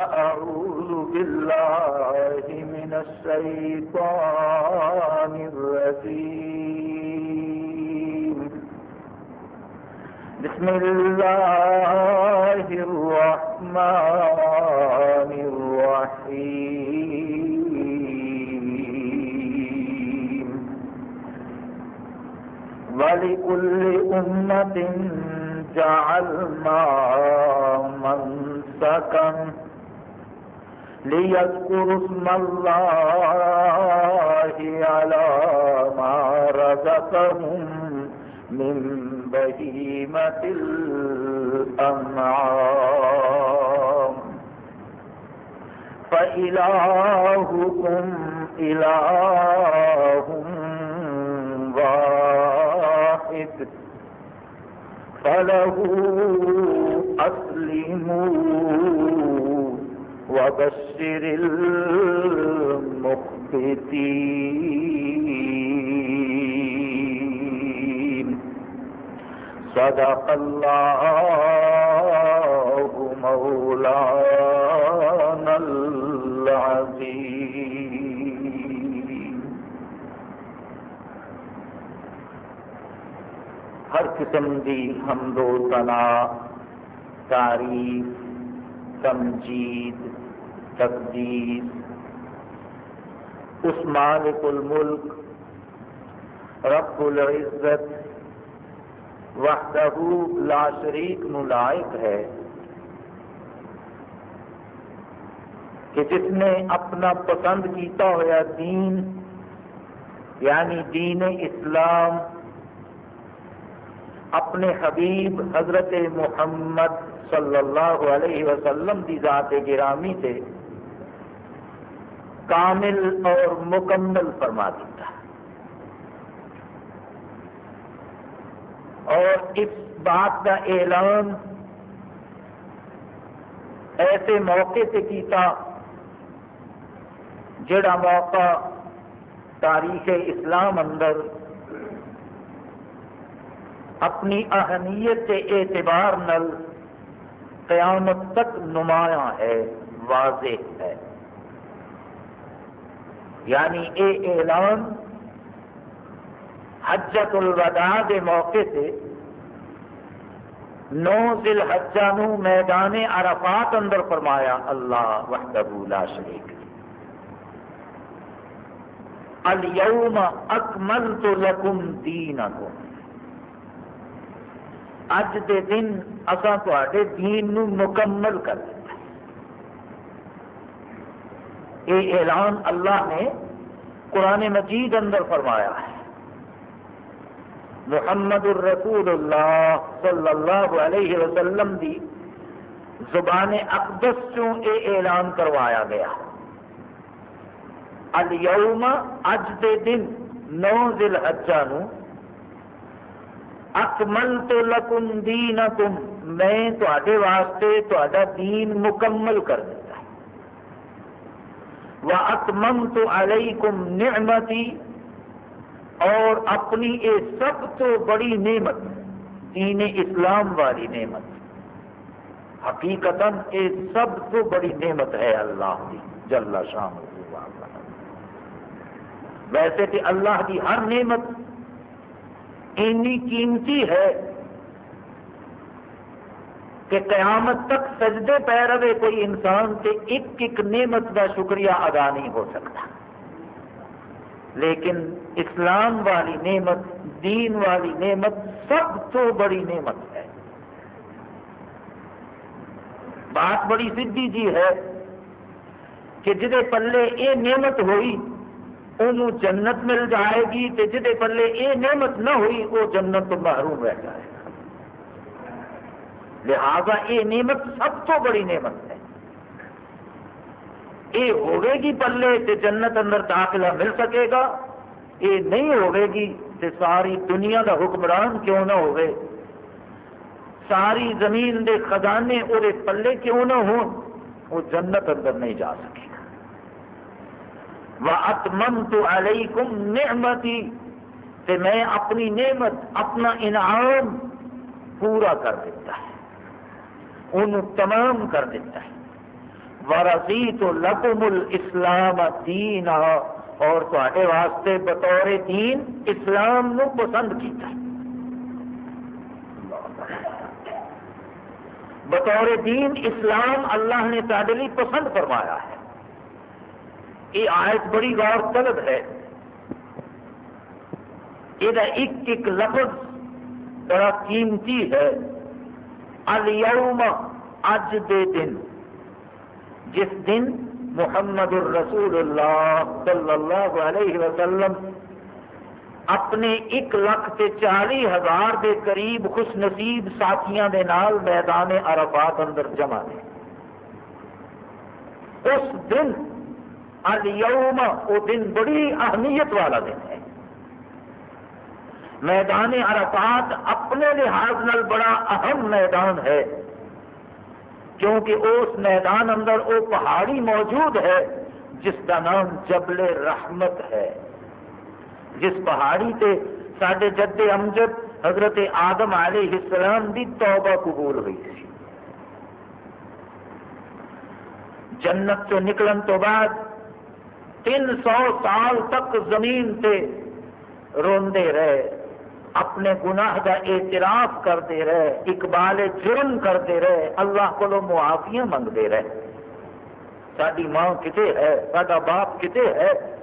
أعوذ بالله من الشيطان الرجيم. بسم الله الرحمن الرحيم. ولكل أمة جعلنا منسكا ليذكروا اسم الله على ما رزقهم من بهيمة الأنعام فإلهكم إله واحد فله أسلموا وبشر المخبتين صدق الله مولانا العظيم. ہر قسم دی حمد و ثنا تعریف تمجید تقدیس اس مالک الملک، رب العزت، وحدہ لا شریک نلائق ہے کہ جس نے اپنا پسند کیتا ہوا دین یعنی دین اسلام، اپنے حبیب حضرت محمد صلی اللہ علیہ وسلم کی ذات گرامی سے کامل اور مکمل فرما دیتا اور اس بات کا اعلان ایسے موقع سے کیتا جڑا موقع تاریخ اسلام اندر اپنی اہمیت کے اعتبار نل قیامت تک نمایاں ہے، واضح ہے۔ یعنی اے اعلان حجت الوداع کے موقع سے نو ذل حجہ نو میدان عرفات اندر فرمایا، اللہ وحدہ لا شریک اليوم اکملت لکم دینکم۔ اج دے دن اصا تے دین نو مکمل کر دیا یہ اعلان اللہ نے قرآن مجید اندر فرمایا ہے۔ محمد الرسول اللہ صلی اللہ علیہ وسلم دی زبان اقدس چوں اے اعلان کروایا گیا۔ اليوم اج دے دن نو ذل حجہ نو اکمل تو لکم دینکم، میں تے واسطے تا دین مکمل کر دیتا وہ اکمم تو علیکم نعمتی اور اپنی یہ سب تو بڑی نعمت، دین اسلام والی نعمت۔ حقیقت یہ سب تو بڑی نعمت ہے اللہ کی، جل شام ویسے کہ اللہ کی ہر نعمت اینی قیمتی ہے کہ قیامت تک سجدے پہ رہے کوئی انسان سے ایک ایک نعمت کا شکریہ ادا نہیں ہو سکتا۔ لیکن اسلام والی نعمت، دین والی نعمت سب تو بڑی نعمت ہے۔ بات بڑی سدھی جی ہے کہ جہے پلے یہ نعمت ہوئی انہوں جنت مل جائے گی، تے جہے پلے یہ نعمت نہ ہوئی وہ جنت تو محروم رہ جائے گا۔ لہذا یہ نعمت سب تو بڑی نعمت ہے۔ یہ ہوئے گی پلے تے جنت اندر داخلہ مل سکے گا۔ یہ نہیں ہوئے گی تے ساری دنیا کا حکمران کیوں نہ ہوئے۔ ساری زمین دے خزانے وہ پلے کیوں نہ ہوں، وہ جنت اندر نہیں جا سکے گا۔ وَأَتْمَمْتُ عَلَيْكُمْ نِعْمَتِي کہ میں اپنی نعمت، اپنا انعام پورا کر دیتا ہے۔ انہوں تمام کر دیتا ہے۔ ورسی تو لکم الاسلام دین اور تے واسطے بطور دین اسلام نو پسند کیتا ہے۔ بطور دین اسلام اللہ نے تے لیے پسند فرمایا ہے۔ یہ آیت بڑی غور طلب ہے۔ یہ ایک ایک لفظ بڑا قیمتی ہے۔ اليوم اج دے دن۔ جس دن محمد الرسول اللہ صلی اللہ علیہ وسلم اپنے ایک لاکھ تے چالی ہزار دے قریب خوش نصیب ساتھیاں دے نال میدان عرفات اندر جمع نے۔ اس دن، اليوم، وہ دن بڑی اہمیت والا دن۔ ہے میدان عرفات اپنے لحاظ نال بڑا اہم میدان ہے۔ کیونکہ اس میدان اندر وہ پہاڑی موجود ہے جس کا نام جبل رحمت ہے۔ جس پہاڑی تے سڈے جد امجد حضرت آدم علیہ السلام دی توبہ قبول ہوئی تھی۔ جنت سے نکلن تو بعد تین سو سال تک زمین تے روندے رہے۔ اپنے گناہ کا اعتراف کرتے رہے، اقبال جرم کرتے رہے، اللہ کو معافیاں منگتے رہے۔ ساری ماں کتے ہے؟ سا باپ کتے ہے؟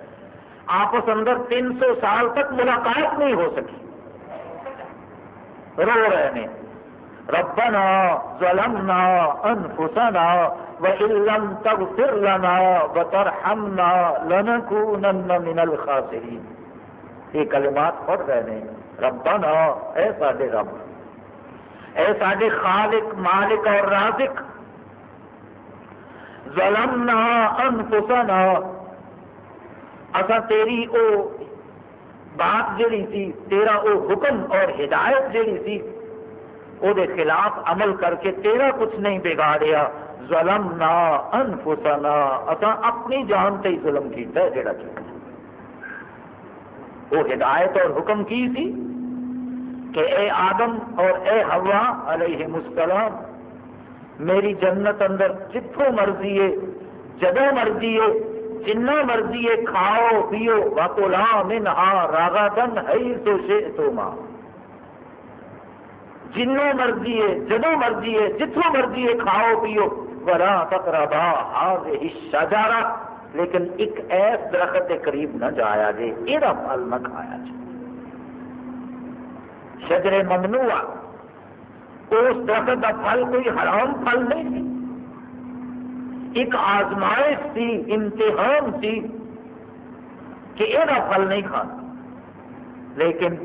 آپس اندر تین سو سال تک ملاقات نہیں ہو سکی۔ رو رہے ہیں۔ ربنا ظلمنا انفسنا وان لم تغفر لنا وترحمنا لنكونن من الخاسرین۔ یہ کلمات پڑھ رہے ہیں۔ ربنا اے ساڈے رب۔ اے ساڈے خالق، مالک اور رازق۔ ظلمنا انفسنا۔ اصا تیری او بات جڑی سی، تیرا او حکم اور ہدایت جڑی سی، او دے خلاف عمل کر کے تیرا کچھ نہیں بگاڑیا۔ ظلمنا انفسنا۔ اصا اپنی جان تے ظلم کیتا ہے جڑا کیتا وہ ہدایت اور حکم کی تھی کہ اے آدم اور اے ہوا علیہ السلام، میری جنت اندر جتوں مرضی ہے جدو مرضی ہے جنا مرضی ہے، کھاؤ، پیو واکولا من راگا دن ہے تو شے تو ماں جنوں مرضی ہے جدو مرضی ہے جتوں مرضی ہے، کھاؤ، پیو۔ ورا تقربا ہاں شجارہ لیکن ایک ایس درخت کے قریب نہ جایا جے یہ پھل نہ کھایا جائے۔ شجر ممنوع اس درخت کا پھل کوئی حرام پھل نہیں۔ سی ایک آزمائش سی امتحان سی کہ یہ پھل نہیں کھانا لیکن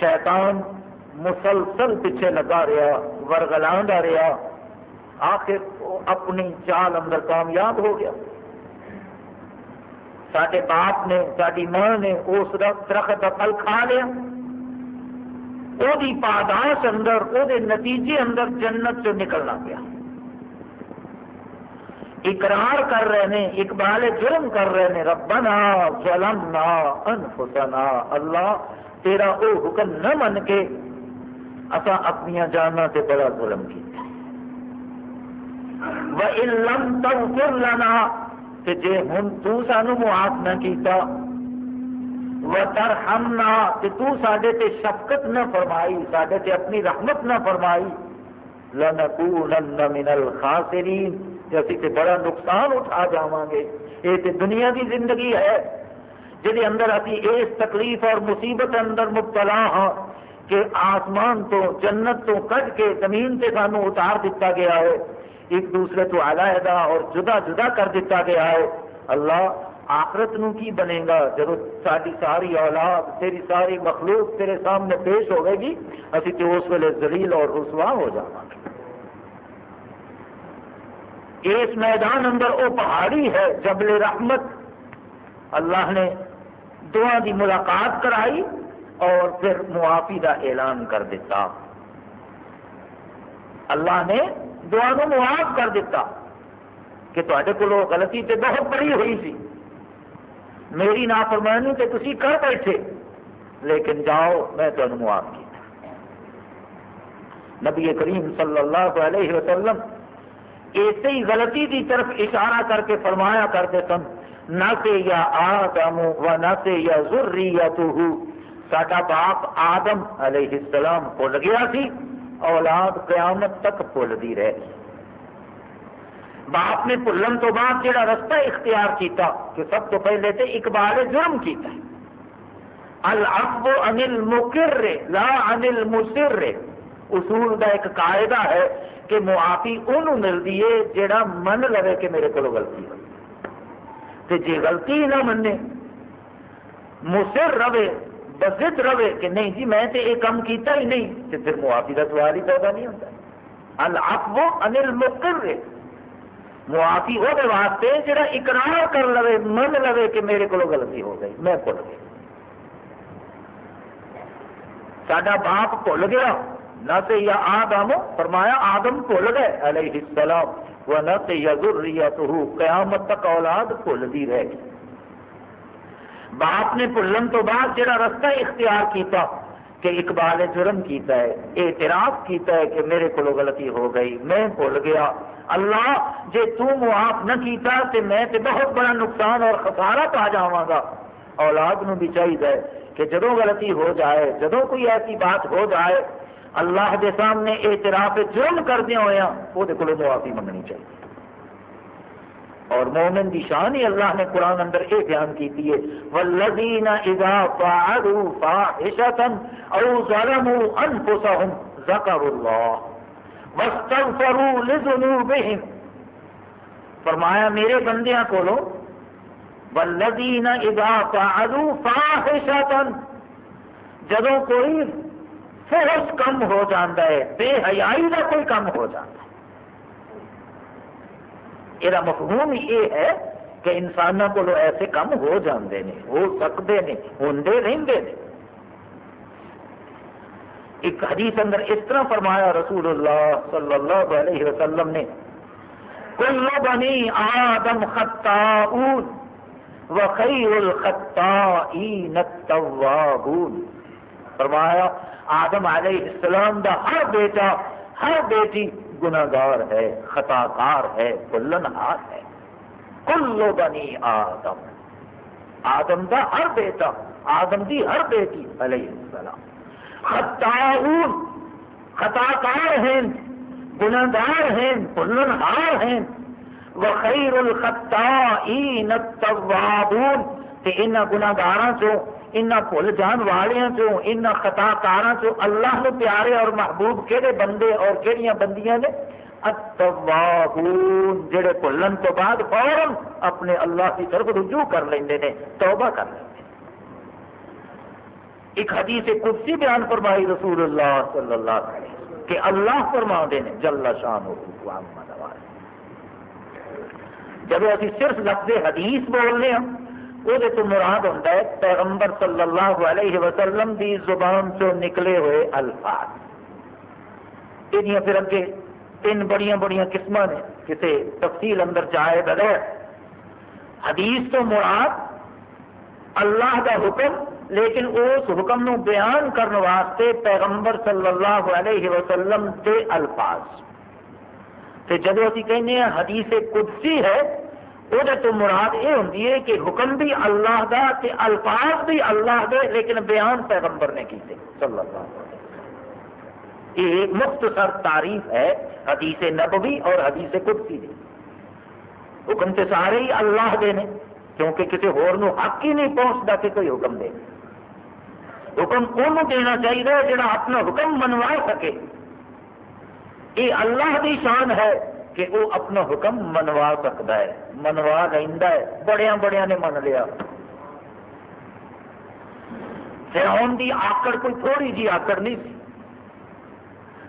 شیطان مسلسل پیچھے لگا رہا ورگلا رہا۔ آخر اپنی چال اندر کامیاب ہو گیا۔ سارے باپ نے ساری ماں نے اس درخت کا پھل کھا لیا۔ وہ پاداش اندر وہ نتیجے اندر جنت سے نکلنا پیا اقرار کر رہے ہیں اقبال جرم کر رہے ہیں ربنا ظلمنا انفسنا اللہ تیرا وہ حکم نہ من کے اصا اپنی جانا سے بڑا ظلم کیا وَإِن لَمْ تَغْفِرْ لَنَا کہ جے ہن تو سانو معاف نہ کیتا وترحمنا کہ تو ساڈے تے شفقت نہ فرمائی، ساڈے تے اپنی رحمت نہ فرمائی۔ لنکونن من الخاسرین جیسے تے بڑا نقصان اٹھا جاواں گے۔ یہ تے دنیا کی زندگی ہے جہی اندر ابھی اس تکلیف اور مصیبت اندر مبتلا ہاں کہ آسمان تو، جنت تو کٹ کے زمین سے سانو اتار دیتا گیا ہے۔ ایک دوسرے تو علیحدہ اور جدا جدا کر دیتا گیا ہے۔ اللہ آخرت نو کی بنے گا؟ جب ساری ساری اولاد، تیری ساری مخلوق تیرے سامنے پیش ہوئے گی، اسی تو اس ویلے زلیل اور رسوا ہو جانا اس میدان اندر وہ پہاڑی ہے، جبل رحمت۔ اللہ نے دعا دی، ملاقات کرائی اور پھر معافی کا اعلان کر دیتا۔ اللہ نے دعا کو معاف کر دیتا کہ تے کو غلطی تے بہت بڑی ہوئی سی۔ میری نافرمانی تے تسی کر بیٹھے، لیکن جاؤ، میں تمہیں معاف کیا نبی کریم صلی اللہ علیہ وسلم اسی غلطی کی طرف اشارہ کر کے فرمایا کرتے سن، نہ سے یا آدم و نہ سے یا ضروری ساڈا باپ آدم علیہ السلام بھول گیا سی، اولاد قیامت تک بھولتی رہی باپ نے بھولن تو بعد جڑا رستہ اختیار کیتا کہ سب تو پہلے تے اقبال جرم کیتا ہے۔ العفو عن المقر، لا عن المسر۔ اصول دا ایک قاعدہ ہے کہ معافی انہوں ملتی ہے جڑا من لے کہ میرے کو غلطی ہو تے جی غلطی نہ منے مصر رہے، بزد رہے کہ نہیں جی میں تے یہ کام کیتا ہی نہیں تو پھر معافی کا سوال ہی پیدا نہیں ہوتا۔ العفو عن المقر۔ معافی وہ واسطے جڑا اقرار کر لے من لے کہ میرے کو غلطی ہو گئی، میں بھول گئی سڈا باپ بھول گیا، نہ تو یا آدم، فرمایا آدم بھول گئے، علیہ السلام وہ نہ تو یا ضروریت قیامت تک اولاد بھولتی رہ گئی باپ نے بھولن تو بعد جڑا رستہ اختیار کیتا کہ اقبال جرم کیتا ہے، اعتراف کیتا ہے کہ میرے کو غلطی ہو گئی، میں بھول گیا۔ اللہ، جے تو معاف نہ کیتا تے میں تے بہت بڑا نقصان اور خسارہ پا جاواں اولاد نو بھی چاہیے کہ جدو غلطی ہو جائے جدو کوئی ایسی بات ہو جائے، اللہ کے سامنے اعتراف جرم کردیا ہوا وہ معافی منگنی چاہیے اور مومن کی شان ہی اللہ نے قرآن اندر یہ بیان کی ہے والذین اذا فعلوا فاحشة او ظلموا انفسهم ذکروا اللہ واستغفروا لذنوبهم۔ فرمایا، میرے بندیاں کولو والذین اذا فعلوا فاحشة۔ جدو کوئی فحش کم ہو جاتا ہے، بے حیائی کا کوئی کم ہو جاتا ہے۔ یہ مفہوم یہ ہے کہ انسانوں کو ایسے کم ہو جاندے ہیں ہو سکتے ہیں ہوں رہتے ہیں ایک حدیث اندر اس طرح فرمایا رسول اللہ صلی اللہ علیہ وسلم نے کل بنی آدم خطاؤن وخیر الخطائین التوابون۔ فرمایا، آدم علیہ السلام دا ہر بیٹا، ہر بیٹی گناگار ہے خطا کار ہے بلن ہار ہے۔ کلو بنی آدم۔ آدم دا ہر بیٹا، آدم دی ہر بیٹی علیہ السلام۔ خطاؤن خطا کار ہیں، گناگار ہیں بلن ہار ہیں۔ وخیر الخطائین التوابون۔ تے انہاں گناہگاراں چوں انہاں بھول جان والیاں چوں انہاں خطا کاراں چوں اللہ نو پیارے اور محبوب کہڑے بندے اور کہڑیاں بندیاں نے؟ التوابون، جڑے بھولن تو بعد فوراً اپنے اللہ کی طرف رجوع کر لیندے نے، توبہ کر لیندے ایک حدیث قدسی بیان فرمائی رسول اللہ صلی اللہ علیہ وسلم کہ اللہ فرما دے نے، جل شان ہو جب ابھی صرف لفظ حدیث بولنے ہیں وہ تو مراد ہوتا ہے پیغمبر صلی اللہ علیہ وسلم کی زبان سے نکلے ہوئے الفاظ۔ یہ پھر اگے تین بڑی بڑی قسم نے کسی تفصیل اندر جائے بغیر حدیث تو مراد اللہ کا حکم، لیکن اس حکم نو بیان کرنے واسطے پیغمبر صلی اللہ علیہ وسلم کے الفاظ۔ جب ابھی کہنے ہیں حدیث قدسی ہے وہ تو مراد یہ ہوتی ہے کہ حکم بھی اللہ دا تے الفاظ بھی اللہ دے لیکن بیان پیغمبر نے کیتے صلی اللہ علیہ وسلم یہ مختصر تعریف ہے حدیث نبوی اور حدیث قدسی دی حکم تے سارے ہی اللہ دے نے کیونکہ کسی ہور نو حق ہی نہیں پہنچتا کہ کوئی حکم دے حکم انہوں دینا چاہیے جڑا اپنا حکم منوا سکے یہ اللہ کی شان ہے کہ وہ اپنا حکم منوا سکتا ہے، منوا لینا ہے۔ بڑیا بڑیا نے من لیا۔ فرعون دی آکڑ کوئی تھوڑی جی آکڑ نہیں سی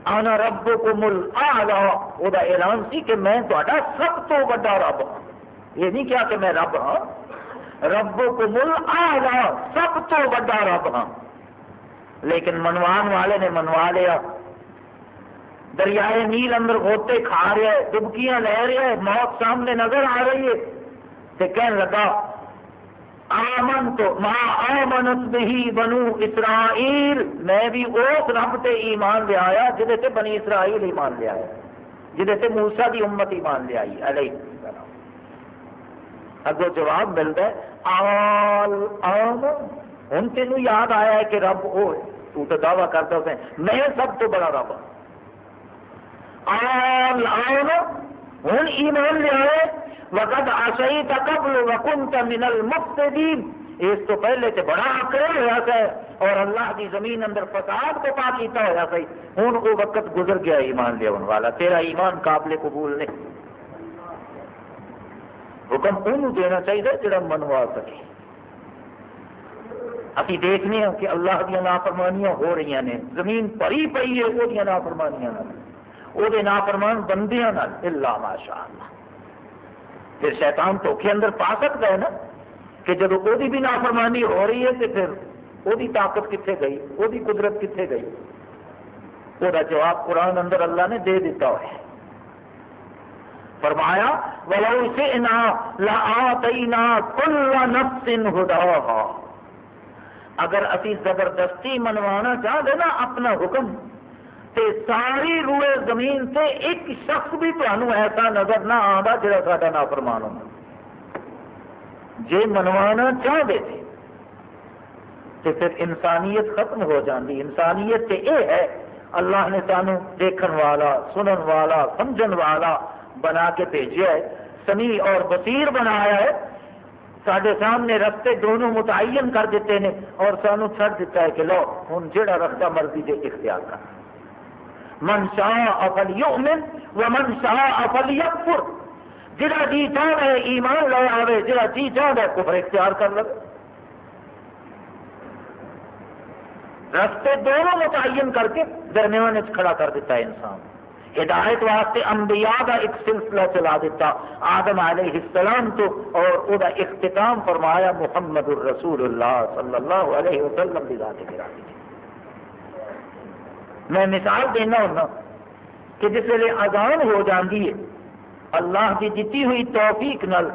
آنا رب کو مل آ وہ اعلان سی کہ میں تا سب تو بڑا رب ہوں یہ نہیں کیا کہ میں رب ہاں۔ رب کو مل آ سب تو بڑا رب ہاں۔ لیکن منوان والے نے منوا لیا۔ دریائے نیل اندر ہوتے کھا رہا ہے ڈبکیاں لے رہا ہے موت سامنے نظر آ رہی ہے۔ تو کہنے لگا، آمن تو ماں آمنت بھی بنو اسرائیل۔ میں بھی اس رب سے ایمان لے آیا جہد سے بنی اسرائیل ایمان لے آیا۔ جہد موسا کی امت ایمان لے آئی، علیہ اگو جواب ملتا ہے، آل آل ہوں تینوں یاد آیا ہے کہ رب وہ تو تو دعوی کرتا ہے، میں سب تو بڑا رب ہوں آل ہوں ایمان لے آئے وقت آشائی کا قبل من المفسدین۔ اس تو پہلے تو بڑا آکڑے ہوا ہے اور اللہ کی زمین اندر فساد کو پا کیتا ہوا سی ہوں وہ وقت گزر گیا ایمان لیا والا، تیرا ایمان قابل قبول نہیں۔ حکم انہوں دینا چاہیے جڑا منوا سکے۔ ابھی دیکھنے ہیں کہ اللہ دیا نافرمانیاں ہو رہی ہیں۔ زمین پری پئی ہے، وہ نافرمانیاں وہ نافرمان بندیاں اللہ ماشاء اللہ پھر شیطان دھوکھے اندر پا سکتا ہے نا کہ جب وہ بھی نافرمانی ہو رہی ہے تو پھر وہ طاقت کتنے گئی وہ قدرت کتنے گئی وہ جواب قرآن اندر اللہ نے دے دیتا ہوا ہے فرمایا ولو شئنا لآتینا کل نفس ہداها اگر اسی زبردستی منوانا چاہتے نا اپنا حکم تے ساری روئے زمین سے ایک شخص بھی تمہیں ایسا نظر نہ آتا جا سا نافرمان ہونا جے منوانا چاہتے تھے تو پھر انسانیت ختم ہو جاتی انسانیت تے اے ہے، اللہ نے سانو دیکھن والا، سنن والا، سمجھن والا بنا کے بھیجا ہے سمی اور بصیر بنایا ہے۔ سارے سامنے رستے دونوں متعین کر دیتے ہیں اور سانو چھڑ دیتا ہے کہ لو ہوں جہاں رستہ مرضی دے اختیار کر۔ من شاہ افل یؤمن و من شاہ افل یکفر جہاں جی چاہ ہے ایمان لے آئے جہاں جی چاہ ہے کفر اختیار کر لو رستے دونوں متعین کر کے درمیان کھڑا کر دیتا ہے انسان۔ ہدایت واسطے انبیاء کا ایک سلسلہ چلا دیتا۔ آدم علیہ السلام تو اور وہ اختتام فرمایا، محمد الرسول اللہ صلی اللہ علیہ وسلم کی ذات گرا میں مثال دینا ہونا کہ جس ویلے اذان ہو جاتی ہے، اللہ کی دیتی ہوئی توفیق نل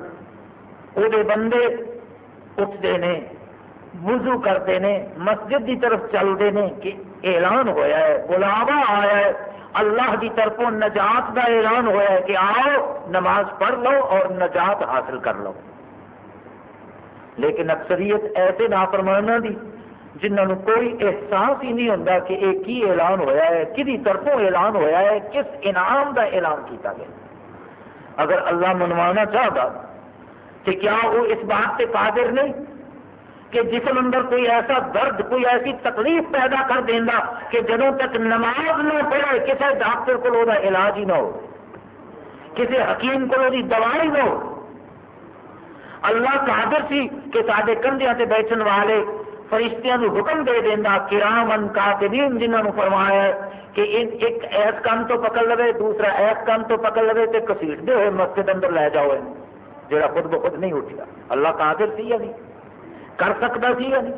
وہ بندے اٹھتے ہیں وضو کرتے ہیں مسجد کی طرف چلتے ہیں کہ اعلان ہویا ہے، بلاوا آیا ہے، اللہ کی طرفوں نجات کا اعلان ہوا ہے کہ آؤ، نماز پڑھ لو اور نجات حاصل کر لو۔ لیکن اکثریت ایسے نافرمانا دی جنہوں کوئی احساس ہی نہیں ہوتا کہ یہ کی اعلان ہوا ہے کسی طرفوں اعلان ہوا ہے، کس انعام کا اعلان کیتا گیا۔ اگر اللہ منوانا چاہتا کہ کیا وہ اس بات سے قادر نہیں کہ جسم اندر کوئی ایسا درد، کوئی ایسی تکلیف پیدا کر دینا کہ جدوں تک نماز نہ پڑھے کسی ڈاکٹر کو علاج ہی نہ ہو کسی حکیم کو دوائی نہ ہو۔ اللہ قادر سی کہ سارے کندھیا سے بیٹھن والے فرشتیاں نو حکم دے دینا کرام ان کاتبین جنہوں فرمایا ہے کہ ایک ایس کام تو پکڑ لے دوسرا ایس کام تو پکڑ لے تو کسیٹ دے ہوئے مسجد اندر لے جاؤ جڑا خود بخود نہیں اٹھیا اللہ قادر سی یا نہیں؟ کر سکتا سی یا نہیں؟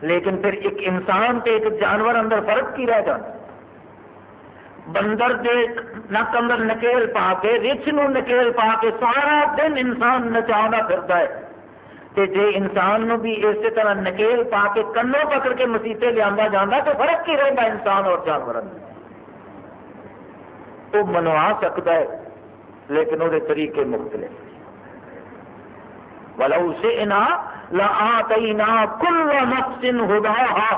لیکن پھر ایک انسان تے ایک جانور اندر فرق کی رہ جاتا۔ بندر دے نک اندر نکیل پا کے رچ نو نکیل پا کے سارا دن انسان نچا پھرتا ہے۔ تے جے انسان نو بھی اسی طرح نکیل پا کے کنوں پکڑ کے مسیطے لیا جانا تو فرق کی رہتا انسان اور جانور وہ منوا سکتا ہے، لیکن وہ طریقے مختلف ولو شئنا لآتینا کل نفس ہداها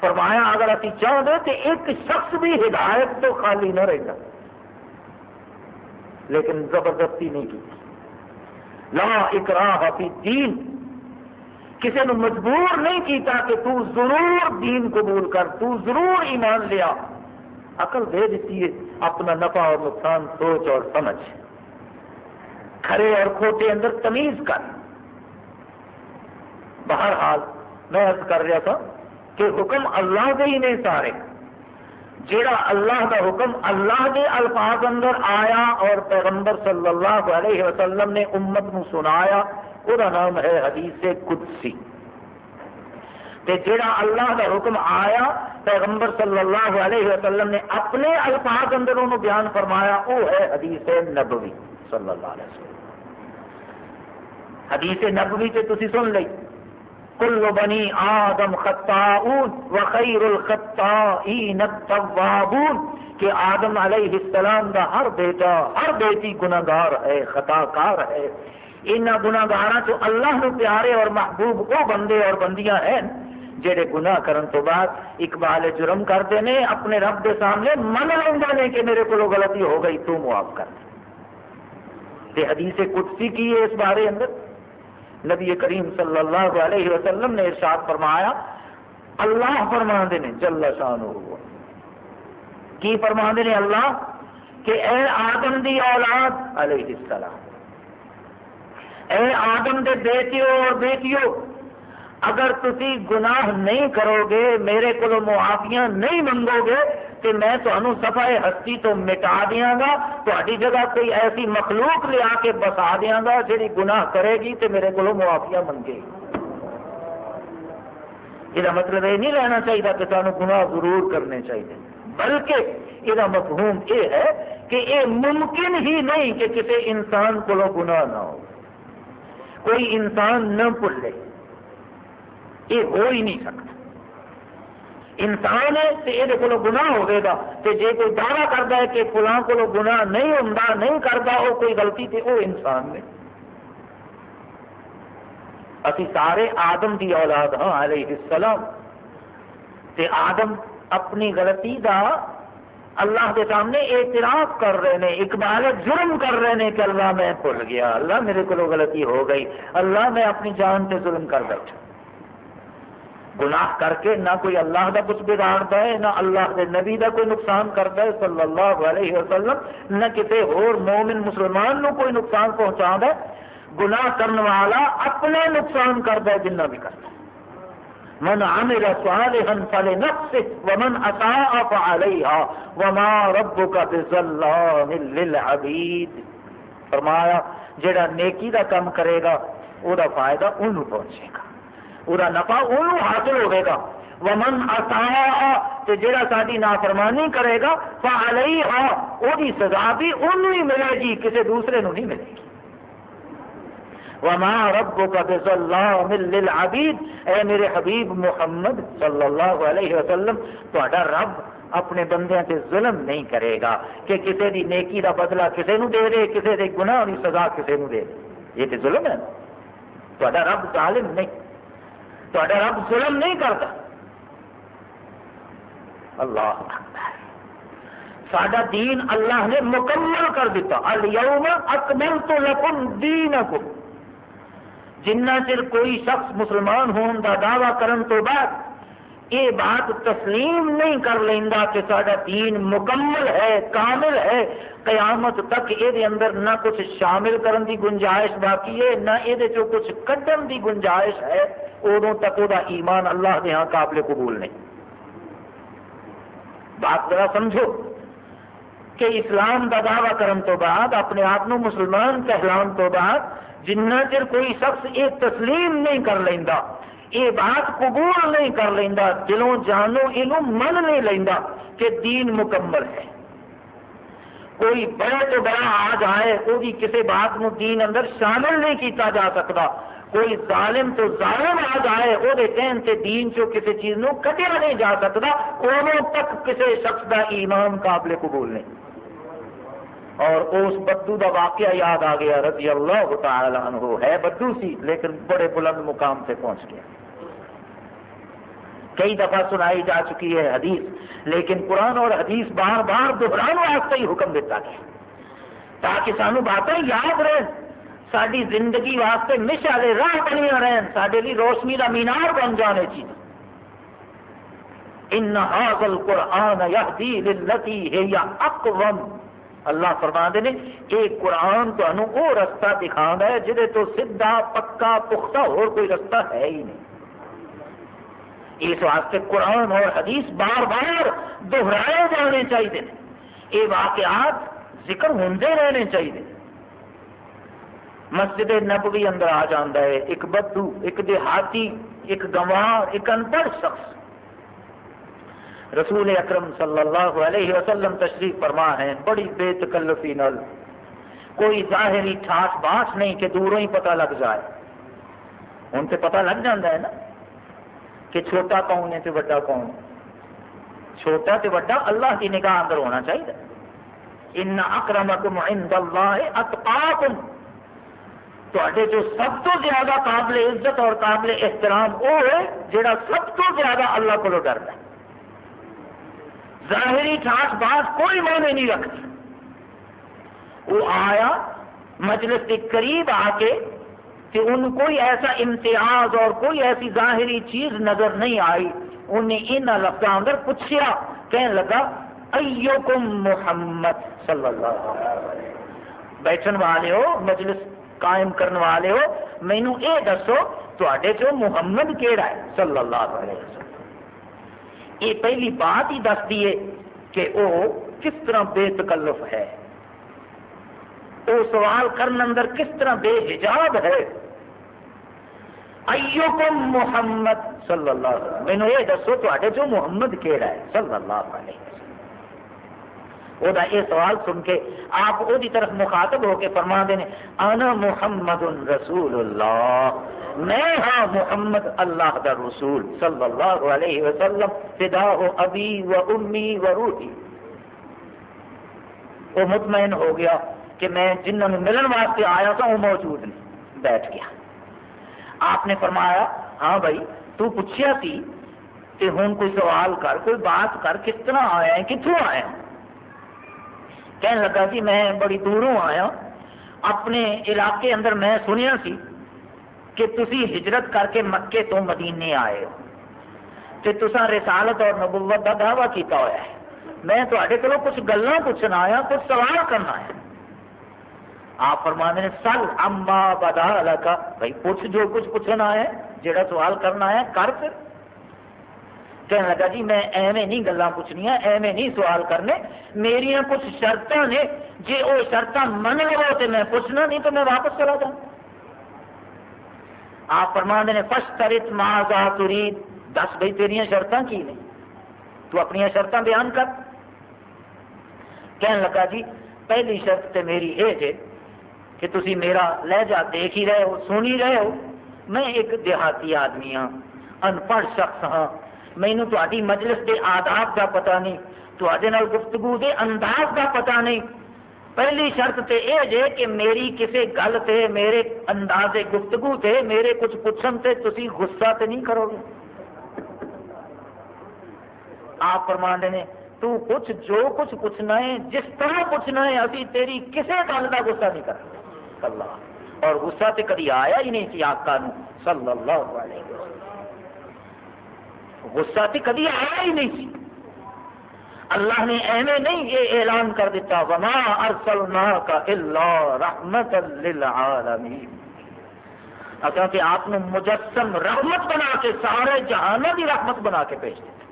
فرمایا، اگر اسی چاہتے تو ایک شخص بھی ہدایت تو خالی نہ رہے گا۔ لیکن زبردستی نہیں کی۔ لا اکراہ فی دین کسی نے مجبور نہیں کیتا کہ تو ضرور دین قبول کر، تو ضرور ایمان لیا عقل دے دیتی ہے، اپنا نفع اور نقصان سوچ اور سمجھ۔ کھڑے اور کھوٹے اندر تمیز کر۔ بہرحال، میں عرض کر رہا تھا کہ حکم اللہ کے ہی نہیں سارے۔ جڑا اللہ کا حکم اللہ کے الفاظ اندر آیا اور پیغمبر صلی اللہ علیہ وسلم نے امت کو سنایا وہ نام ہے حدیث قدسی۔ تے جڑا اللہ کا حکم آیا، پیغمبر صلی اللہ علیہ وسلم نے اپنے الفاظ اندر انہوں بیان فرمایا، وہ ہے حدیث نبوی صلی اللہ علیہ وسلم۔ حدیث نبوی سے تھی سن لی کل بنی آدم خطاؤن وخیر الخطائین التوابون، کہ آدم علیہ السلام دا ہر بیٹا، ہر بیٹی گناہگار ہے خطا کار ہے۔ ان گناگار تو اللہ نو پیارے اور محبوب وہ بندے اور بندیاں ہیں جہے گناہ کرن تو بعد اقبال جرم کرتے ہیں اپنے رب کے سامنے من لیں نے کہ میرے کو غلطی ہو گئی، تو معاف کر۔ دے حدیث قدسی کی ہے اس بارے اندر؟ نبی کریم صلی اللہ علیہ وسلم نے ارشاد فرمایا، اللہ فرما دے جل شان ہوا کی فرما دے اللہ؟ کہ اے آدم دی اولاد علیہ السلام۔ اے آدم دے بیٹیوں اور بیٹیوں اگر تسی گناہ نہیں کرو گے میرے کو معافیاں نہیں منگو گے تو میں تمہوں سفائے ہستی تو مٹا دیا گا تاری جگہ کوئی ایسی مخلوق لیا کے بسا دیا گا جی گناہ کرے گی تو میرے کو معافیا منگے گی۔ یہ مطلب یہ نہیں رہنا چاہیے کہ سانو گناہ ضرور کرنے چاہیے بلکہ یہ مفہوم یہ ہے کہ یہ ممکن ہی نہیں کہ کسی انسان کو گناہ نہ ہو۔ کوئی انسان نہ بھولے یہ ہو ہی نہیں سکتا۔ انسان ہے تو یہ کو گناہ ہوئے گا، تو جے کوئی دعویٰ کرتا ہے کہ فلاں کو گناہ نہیں ہوں نہیں کرتا وہ کوئی غلطی تو وہ انسان نے اسی سارے آدم کی اولاد ہاں علیہ السلام، تے آدم اپنی غلطی دا اللہ کے سامنے اعتراف کر رہے ہیں، اقبال جرم کر رہے ہیں کہ اللہ میں بھول گیا، اللہ میرے کو غلطی ہو گئی، اللہ میں اپنی جان سے ظلم کر بیٹھا۔ گناہ کر کے نہ کوئی اللہ کا کچھ بگاڑتا ہے نہ اللہ کے نبی کا کوئی نقصان کرتا ہے صلی اللہ علیہ وسلم، نہ کسی اور مومن مسلمان نو کوئی نقصان پہنچا ہے گناہ کرنے والا اپنا نقصان کرتا ہے جنہ بھی کرتا ہے من عمل صالحا فلنفسه ومن اساء فعليها وما ربك بظلام للعبيد. فرمایا جڑا نیکی دا کم کرے گا، او دا فائدہ انہوں پہنچے گا۔ پورا نفع انہوں حاصل ہوئے گا۔ ومن اتا جڑا ساری نافرمانی کرے گا فعلی ہا وہ سزا بھی انہوں ہی ملے گی کسی دوسرے نو نہیں ملے گی۔ وما ربک بظلام للعبید اے میرے حبیب محمد صلی اللہ علیہ وسلم، تہاڈا رب اپنے بندیاں سے ظلم نہیں کرے گا کہ کسی دی نیکی دا بدلہ کسی نو دے دے کسی دے گناہ دی سزا کسی نو دے دے۔ یہ تے ظلم ہے۔ تہاڈا رب ظالم نہیں۔ تہاڈا رب ظلم نہیں کرتا۔ اللہ سڈا دین اللہ نے مکمل کر دیتا الیوم اکمل تو لکم دینکم۔ جنہ چر کوئی شخص مسلمان ہون دا دعوی کرن تو بعد یہ بات تسلیم نہیں کر لینا کہ سارا دین مکمل ہے، کامل ہے۔ قیامت تک یہ اندر نہ کچھ شامل کرن دی گنجائش باقی ہے، نہ یہ کچھ کڈن دی گنجائش ہے۔ ادو تک وہ ایمان اللہ کے ہاں قابل قبول نہیں۔ بات ذرا سمجھو کہ اسلام کا دعوی کرن تو بعد، اپنے آپ مسلمان کہلان تو بعد جنہ چر کوئی شخص یہ تسلیم نہیں کر لینا یہ بات قبول نہیں کر لینا دلوں جانو یہ من نہیں لینا کہ دین مکمل ہے۔ کوئی بڑا تو بڑا آ جائے وہ کسی بات نو دین اندر شامل نہیں کیتا جا سکتا۔ کوئی ظالم تو ظالم آ جائے وہ کہن سے دین چو کسی چیز نو کٹیا نہیں جا سکتا ادو تک کسی شخص کا ایمان قابل قبول نہیں۔ اور اس بدو دا واقعہ یاد آ گیا، رضی اللہ تعالی عنہ۔ ہے بدو سی، لیکن بڑے بلند مقام سے پہنچ گیا۔ کئی دفعہ سنائی جا چکی ہے حدیث، لیکن قرآن اور حدیث بار بار دہران واسطے ہی حکم دیتا گیا۔ تاکہ سانو باتیں یاد رہے ساری زندگی واسطے مشالے راہ بنیا رہن سارے لیے روشنی کا مینار بن جانے چیز ان حاصل قرآن لتی ہے یا اقوم۔ اللہ فرما دے یہ قرآن تمہیں وہ رستہ دکھا ہے جہے تو سیدھا، پکا، پختہ اور کوئی رستہ ہے ہی نہیں۔ اس واسطے قرآن اور حدیث بار بار دہرائے جانے چاہیے۔ یہ واقعات ذکر ہوں رہنے چاہیے۔ مسجد نبوی اندر آ جانا ہے، ایک بدو، ایک دیہاتی، ایک گواہ ایک انپڑھ شخص۔ رسول اکرم صلی اللہ علیہ وسلم تشریف فرما ہے بڑی بے تکلفی نل کوئی ظاہری ٹھاٹ باٹ نہیں کہ دوروں ہی پتہ لگ جائے۔ ہوں تو پتا لگ جاتا ہے نا کہ چھوٹا کون ہے تو بڑا کون۔ چھوٹا تو بڑا اللہ کی نگاہ اندر ہونا چاہیے۔ ان اکرمکم عند اللہ اتقاکم۔ تے جو سب تو زیادہ قابل عزت اور قابل احترام وہ ہے جڑا سب تو زیادہ اللہ کو ڈرتا ہے۔ ظاہری ٹھاس باس کوئی معنی نہیں رکھتی۔ وہ آیا مجلس کے قریب آ کے کہ ان کوئی ایسا امتیاز اور کوئی ایسی ظاہری چیز نظر نہیں آئی۔ انہیں ان لفظوں اندر پوچھا کہنے لگا، ایوکم محمد صلی اللہ علیہ وسلم۔ بیٹھن والے ہو، مجلس قائم کرنے والے ہو مینو یہ دسو تے چو محمد کہڑا ہے؟ صلی اللہ علیہ وسلم۔ یہ پہلی بات ہی دس دیے کہ وہ کس طرح بے تکلف ہے؟ وہ سوال کرن اندر کس طرح بے حجاب ہے؟ ایوکم محمد صلی اللہ علیہ وسلم مینو یہ دسو تے جو محمد کہڑا ہے، صلی اللہ علیہ وسلم۔ وہ یہ سوال سن کے آپ وہ طرف مخاطب ہو کے فرما دیں انا محمد رسول اللہ، میں ہاں محمد اللہ دا رسول صلی اللہ علیہ وسلم، فدا ہو ابی و امی و روحی۔ وہ مطمئن ہو گیا کہ میں جنہوں نے ملن واسطے آیا تھا، وہ موجود نہیں، بیٹھ گیا۔ آپ نے فرمایا ہاں بھائی، تو پوچھیا سی کہ ہوں کوئی سوال کر، کوئی بات کر، کس طرح آیا ہے کتوں آیا کہنے لگا جی میں بڑی دوروں آیا اپنے علاقے اندر میں سنیا سی کہ تسی ہجرت کر کے مکے تو مدینے آئے ہو۔ تو تسا رسالت اور نبوت کا دعویٰ کیتا ہوا ہے۔ میں تے کو کچھ گلیں پوچھنا آیا کچھ سوال کرنا ہے آپ فرما نے، سل اما بدا لگا بھائی پوچھ جو کچھ پوچھنا ہے جڑا سوال کرنا ہے، کر پھر۔ کہنے لگا جی میں ایویں نہیں گلا پوچھنیا ایویں نہیں سوال کرنے میری کچھ شرط نے جی وہ شرط من لو تو میں پوچھنا نہیں تو میں واپس چلا جاؤں. آپ فرما نے فسٹ ترت ماں تری دس بھائی تیریا شرط کی نے؟ تو اپنی شرط بیان کر۔ کہنے لگا جی پہلی شرط تے میری یہ ہے کہ تسی میرا لہجہ دیکھ ہی رہے ہو سنی رہے ہو۔ میں ایک دیہاتی آدمی ہاں ان پڑھ شخص ہاں مینو تاری مجلس کے آداب کا پتا نہیں تے گفتگو کے انداز کا پتا نہیں۔ پہلی شرط تے یہ جے کہ میری کسی گل تے، میرے انداز گفتگو تے، میرے کچھ پوچھن تے تسی غصہ تے نہیں کرو گے۔ آپ فرما نے، تو کچھ جو کچھ پوچھنا ہے، جس طرح پوچھنا ہے ابھی تیری کسی گل کا غصہ نہیں کرنا۔ اللہ۔ اور غصہ تے کدی آیا ہی نہیں سی آقا نو۔ صلی اللہ علیہ وسلم۔ غصہ تو کدی آیا ہی نہیں۔ سی اللہ نے ایویں نہیں یہ اعلان کر دیتا، وما ارسلناک الا رحمت للعالمین اصل کہ آپ نے مجسم رحمت بنا کے، سارے جہانوں کی رحمت بنا کے پیش دیتا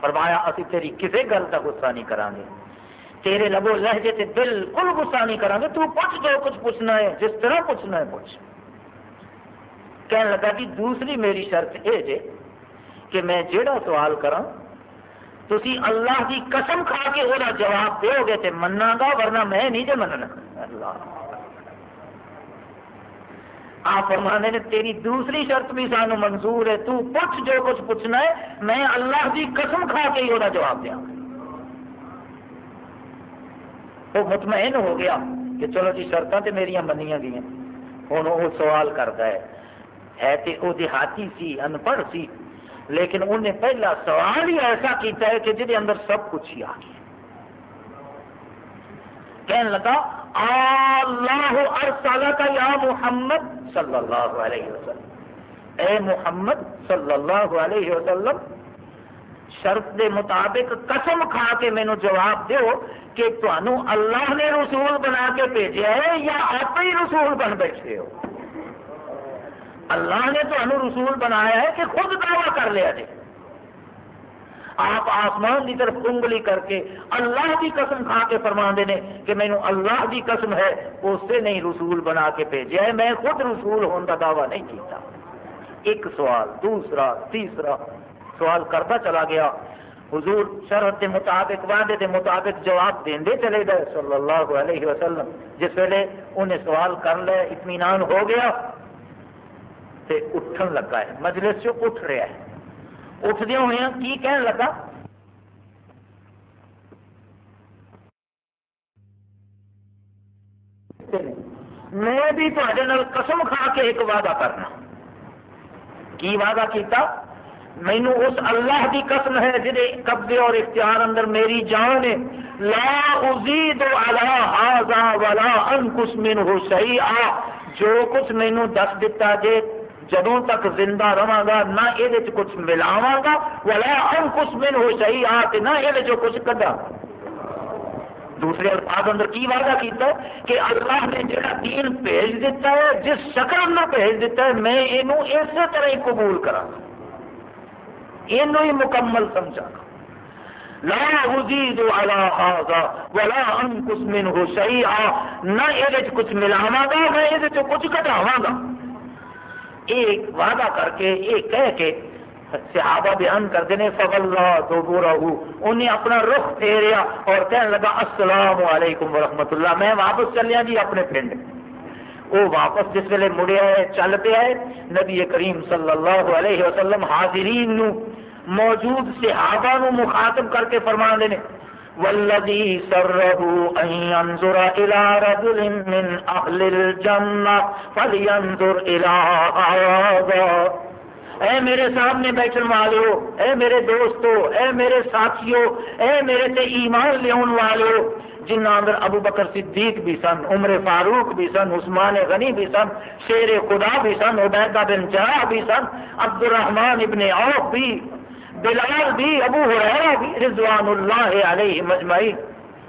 فرمایا، اسی تیری کسی گل کا غصہ نہیں کریں گے تیرے لبو لہجے تے بالکل غصہ نہیں کریں گے تو پوچھ جو کچھ پوچھنا ہے، جس طرح پوچھنا ہے پوچھ۔ کہنے لگا کہ دوسری میری شرط یہ جے کہ میں جیڑا سوال کرا تھی اللہ کی قسم کھا کے وہ جواب دو گے تو منا گا ورنہ میں نہیں جے مننا۔ اللہ۔ آپ فرمانے نے، تیری دوسری شرط بھی سانو منظور ہے، تو پوچھ جو کچھ پوچھنا ہے، میں اللہ کی قسم کھا کے ہی وہ جواب دیا وہ مطمئن ہو گیا کہ چلو جی شرطیں تو میرا منیا گئی ہوں وہ سوال کرتا ہے۔ ہے تو وہ دیہاتی سی ان پڑھ سی۔ لیکن انہیں پہلا سوال ہی ایسا کیتا ہے کہ جہد اندر سب کچھ ہی آ گیا۔ کہنے لگا، اللہ ارسالہ کا یا محمد صلی اللہ علیہ وسلم۔ اے محمد صلی اللہ علیہ وسلم، شرط دے مطابق قسم کھا کے مینو جواب دیو کہ تنوع اللہ نے رسول بنا کے بھیجا ہے یا آپ ہی رسول بن بیٹھے ہو۔ اللہ نے تو رسول بنایا ہے کہ خود دعویٰ کر لیا جائے۔ آپ آسمان کی طرف انگلی کر کے اللہ کی قسم کھا کے فرما دے کہ مینو اللہ کی قسم ہے، اس سے نہیں رسول بنا کے بھیجا ہے، میں خود رسول ہونے کا دعویٰ نہیں کیتا۔ ایک سوال، دوسرا، تیسرا سوال کرتا چلا گیا۔ حضور شرط کے مطابق، وعدے کے مطابق جواب دے چلے گئے صلی اللہ علیہ وسلم۔ جس ویلے انہیں سوال کر لے، اطمینان ہو گیا۔ تے اٹھن لگا ہے، مجلس سے اٹھ رہا ہے؟ اٹھدے ہوئے کی کہن لگا؟ میں بھی تے قسم کھا کے ایک وعدہ کرنا۔ کی وعدہ کیتا؟ مینو اس اللہ کی قسم ہے جہے قبضے اور اختیار اندر میری جان ہے۔ لا ازید علی هذا ولا انقص منه شیئا۔ جو کچھ مینو دس دیتا جے جدوں تک زندہ رہا گا، نہ یہ کچھ ملاوا گا، ولا انقص منه شیئا تے نہ یہ کچھ کڈا دوسرے الفاظ اندر کی وعدہ کیتا ہے کہ اللہ نے جڑا دین بھیج دیتا ہے، جس شکل اندر بھیج دیتا ہے، میں یہ اسی طرح ہی قبول کرا یہ مکمل سمجھا لا ازید علی هذا ولا انقص منه شيئا، نہ یہ کچھ ملاواں گا میں یہ کچھ گھٹاواں گا۔ ایک وعدہ کر کے یہ کہہ کے صحابہ بیان کرتے ہیں فضل اللہ تو بورا انہیں اپنا رخ پھیریا اور کہنے لگا، السلام علیکم ورحمۃ اللہ میں واپس چلیا جی اپنے پنڈ۔ وہ واپس جس ویلے مڑیا ہے چل پیا ہے نبی کریم صلی اللہ علیہ وسلم حاضرین نو، موجود صحابہ نو مخاطب کر کے فرما دینے۔ والذی سره ان ينظر الى رجل من اهل الجنه فلينظر الى هذا. اے میرے سامنے بیٹھن والے اے میرے دوستو، اے میرے ساتھیو، اے میرے تے ایمان لیون والے جنہ اندر ابو بکر صدیق بھی سن، عمر فاروق بھی سن، عثمان غنی بھی سن، شیر خدا بھی سن، عبیدہ بن جراح بھی سن عبد الرحمن ابن عوف بھی بلال بھی، ابو حریرہ بھی رضوان اللہ علیہ مجمعین۔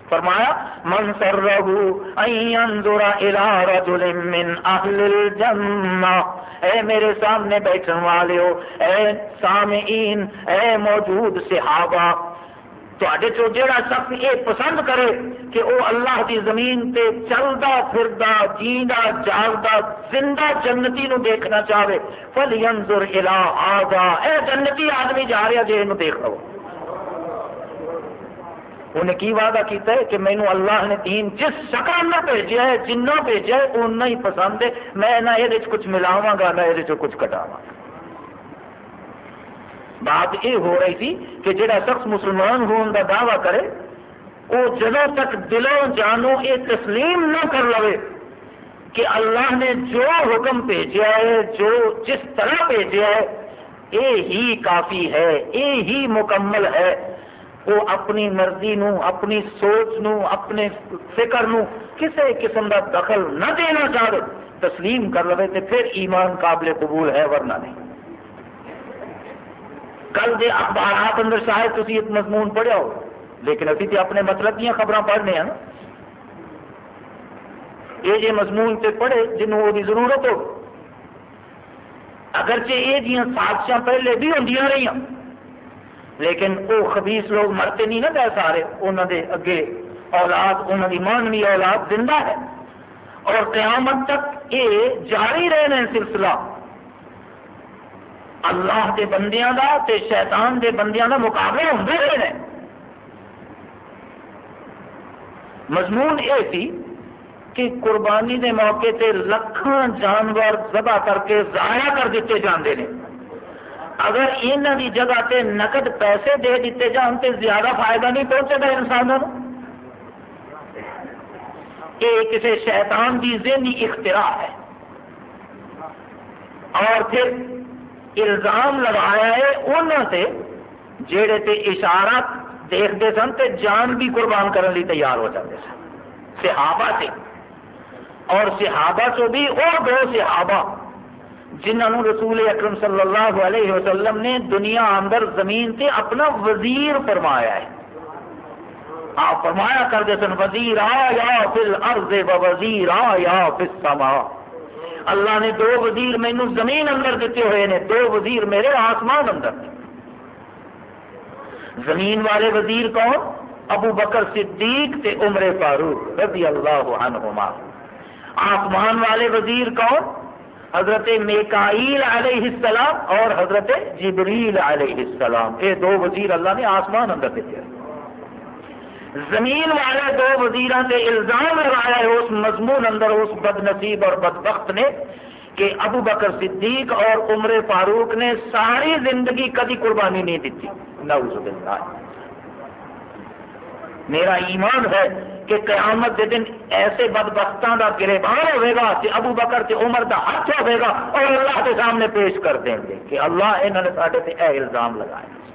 فرمایا، من سرہو ان ينظر الى رجل من اہل الجنہ۔ اے میرے سامنے بیٹھن والے ہو اے سامعین، اے موجود صحابہ تے چو جہاں شخص یہ پسند کرے کہ وہ اللہ کی زمین تے چلتا پھردا جینا جاگتا زندہ جنتی نو دیکھنا چاہے فل ینظر الى آگا۔ اے جنتی آدمی جا رہا جی یہ دیکھ لو۔ انہیں کی وعدہ کیتا ہے کہ مینو اللہ نے دین جس شکل میں بھیجا ہے جنہ بھیجا ہے اُنہ ہی پسند ہے۔ میں نہ یہ کچھ ملاوا گا، نہ یہ کچھ کٹاوا بات یہ ہو رہی تھی کہ جڑا شخص مسلمان ہون کا دعوی کرے وہ جدوں تک دلوں جانوں یہ تسلیم نہ کر لو کہ اللہ نے جو حکم بھیجا ہے، جو جس طرح بھیجا ہے یہ ہی کافی ہے یہ ہی مکمل ہے۔ وہ اپنی مرضی نو، اپنی سوچ نو، اپنے فکر نو کسی قسم کا دخل نہ دینا چاہے، تسلیم کر لو تو پھر ایمان قابل قبول ہے ورنہ نہیں۔ کل دے اخبارات اندر شاید تھی ایک مضمون پڑھیا ہو، لیکن ابھی تو اپنے مطلب دیا خبر پڑھنے ہیں نا۔ یہ جی مضمون سے پڑھے جنہوں وہ ضرورت ہو۔ اگرچہ یہ جی سازشاں پہلے بھی ہوں رہی لیکن وہ خبیص لوگ مرتے نہیں نا پہ سارے انہوں دے اگے اولاد انہوں کی مانوی اولاد زندہ ہے۔ اور قیامت تک یہ جاری رہنا سلسلہ۔ اللہ کے بندیاں دا تے شیطان دے بندیاں دا مقابلے ہوتے رہے ہیں مضمون یہ سی کہ قربانی دے موقع تے لکھان جانور ذبح کر کے ضائع کر دیتے جاندے ہیں اگر یہاں کی جگہ تے نقد پیسے دے دیتے جان تے زیادہ فائدہ نہیں پہنچے گا انسانوں یہ کسی شیطان کی ذہنی اختراع ہے۔ اور پھر الزام لگایا ہے انہوں سے جہے تے اشارہ دیکھتے سن تے جان بھی قربان کرنے لی تیار ہو جاتے سن۔ صحابہ سے اور صحابہ چو بھی اور دو صحابہ جنہوں رسول اکرم صلی اللہ علیہ وسلم نے دنیا اندر زمین سے اپنا وزیر فرمایا ہے۔ آپ فرمایا کرتے سن وزیر آ یا پھر ارض وزیر آ یا پھر سما اللہ نے دو وزیر مینو زمین اندر دیتے ہوئے نے، دو وزیر میرے آسمان اندر۔ زمین والے وزیر کون؟ ابو بکر صدیق تے عمر فاروق رضی اللہ عنہما۔ آسمان والے وزیر کون؟ حضرت میکائیل علیہ السلام اور حضرت جبریل علیہ السلام۔ یہ دو وزیر اللہ نے آسمان اندر دیتے زمین والے دو وزیروں سے الزام لگایا ہے اس مضمون اندر، اس بد نصیب اور بدبخت نے کہ ابو بکر صدیق اور عمر فاروق نے ساری زندگی کبھی قربانی نہیں دیتی۔ نعوذ باللہ۔ میرا ایمان ہے کہ قیامت کے دن ایسے بدبختوں کا گربان ہوئے گا کہ ابو بکر کے عمر کا ہاتھ ہوئے گا اور اللہ کے سامنے پیش کر دیں گے کہ اللہ انہوں نے سارے سے اے الزام لگایا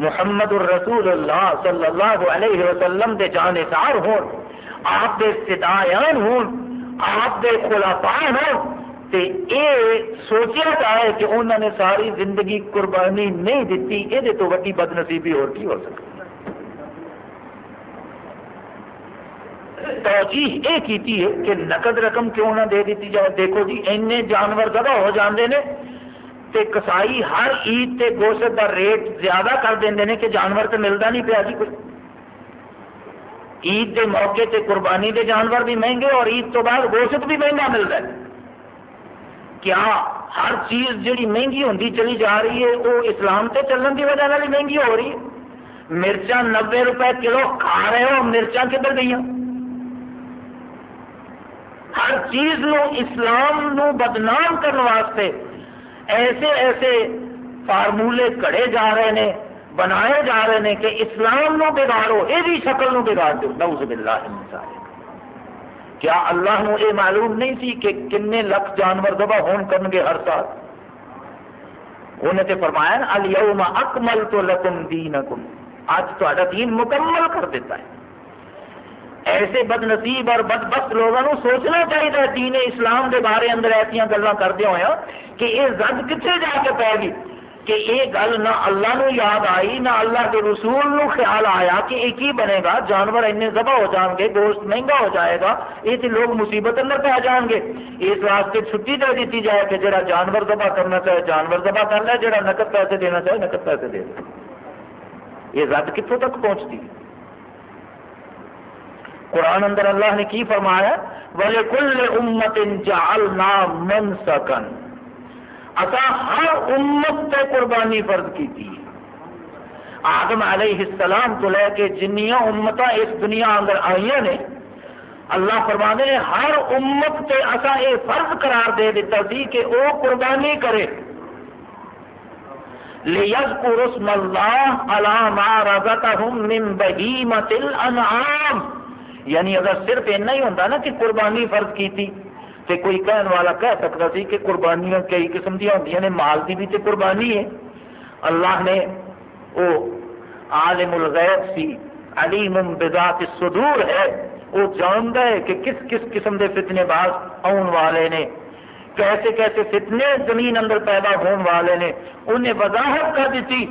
محمد الرسول اللہ صلی اللہ علیہ وسلم دے جانسار ہون، آپ دے ستایان ہون، آپ دے خلافان ہون۔ تے اے سوچیا جائے کہ انہوں نے ساری زندگی قربانی نہیں دیتی یہ تو وڈی بد نصیبی اور کی ہو سکتی؟ توجیح یہ کیتی ہے کہ نقد رقم کیوں نہ دے دیتی جائے دیکھو جی اینے جانور زبا ہو جاندے نے تے کسائی ہر عید تے گوشت کا ریٹ زیادہ کر دیں کہ جانور تو ملتا نہیں پیا جی کوئی عید کے موقع تے قربانی دے جانور بھی مہنگے اور عید تو بعد گوشت بھی مہنگا ملتا ہے۔ کیا ہر چیز جڑی مہنگی ہوتی چلی جا رہی ہے وہ اسلام تے چلن کی وجہ سے مہنگی ہو رہی ہے۔ مرچا نبے روپے کلو کھا رہے ہو مرچا کدھر گئی ہر چیز نو اسلام نو بدنام کرنے واسطے ایسے ایسے فارمولے کڑے جا رہے ہیں، بنائے جا رہے ہیں کہ اسلام نو بگاڑو یہ بھی شکل نو بگاڑ دو۔ نعوذ باللہ من ذالک۔ کیا اللہ نو یہ معلوم نہیں تھی کہ کنے لکھ جانور دبا ہون کرن گے ہر سال؟ انہیں تے فرمایا، الیوم اکملت لکم دینکم۔ آج تو دین مکمل کر دیتا ہے۔ ایسے بد نصیب اور بد بخت لوگوں سوچنا چاہیے دین اسلام کے بارے اندر ایسا گلا کرتے ہوئے ہاں، کہ یہ زد کتنے جا کے پی گئی؟ کہ یہ گل نہ اللہ نو یاد آئی، نہ اللہ کے رسول نو خیال آیا کہ یہ کی بنے گا؟ جانور این ذبح ہو جان گے، گوشت مہنگا ہو جائے گا، یہ تو لوگ مصیبت اندر پہ جان گے۔ اس واسطے چھٹی دے دیتی جائے کہ جڑا جانور ذبح کرنا چاہے، جانور ذبح کر لے، جڑا نقد پیسے دینا چاہے، نقد پیسے دے دے۔ یہ رد کتوں تک پہنچتی ہے؟ قرآن اندر اللہ نے کی فرمایا بولے کل امت جعلنا منسکن اصا ہر امت تے قربانی فرض کی تھی۔ آدم علیہ السلام تو لے کے جنیاں امت اس دنیا اندر آئی نے، اللہ فرما نے ہر امت تے اصا یہ فرض قرار دے دیتا سی کہ وہ قربانی کرے۔ لیذکر اسم اللہ علی ما رزقہم من بہیمت الانعام یعنی اگر صرف اینا ہی ہوتا نا کہ قربانی فرض کی تھی تو کوئی کہن والا کہہ سکتا سی کہ قربانیاں کئی قسم دیا ہوں نے، مال کی بھی تو قربانی ہے۔ اللہ نے وہ عالم الغیب سی، علیم بذات الصدور ہے۔ وہ جانتا ہے کہ کس کس قسم کے فتنے باز آن والے نے۔ کیسے کیسے فتنے زمین اندر پیدا ہون والے نے۔ انہیں وضاحت کر دیتی۔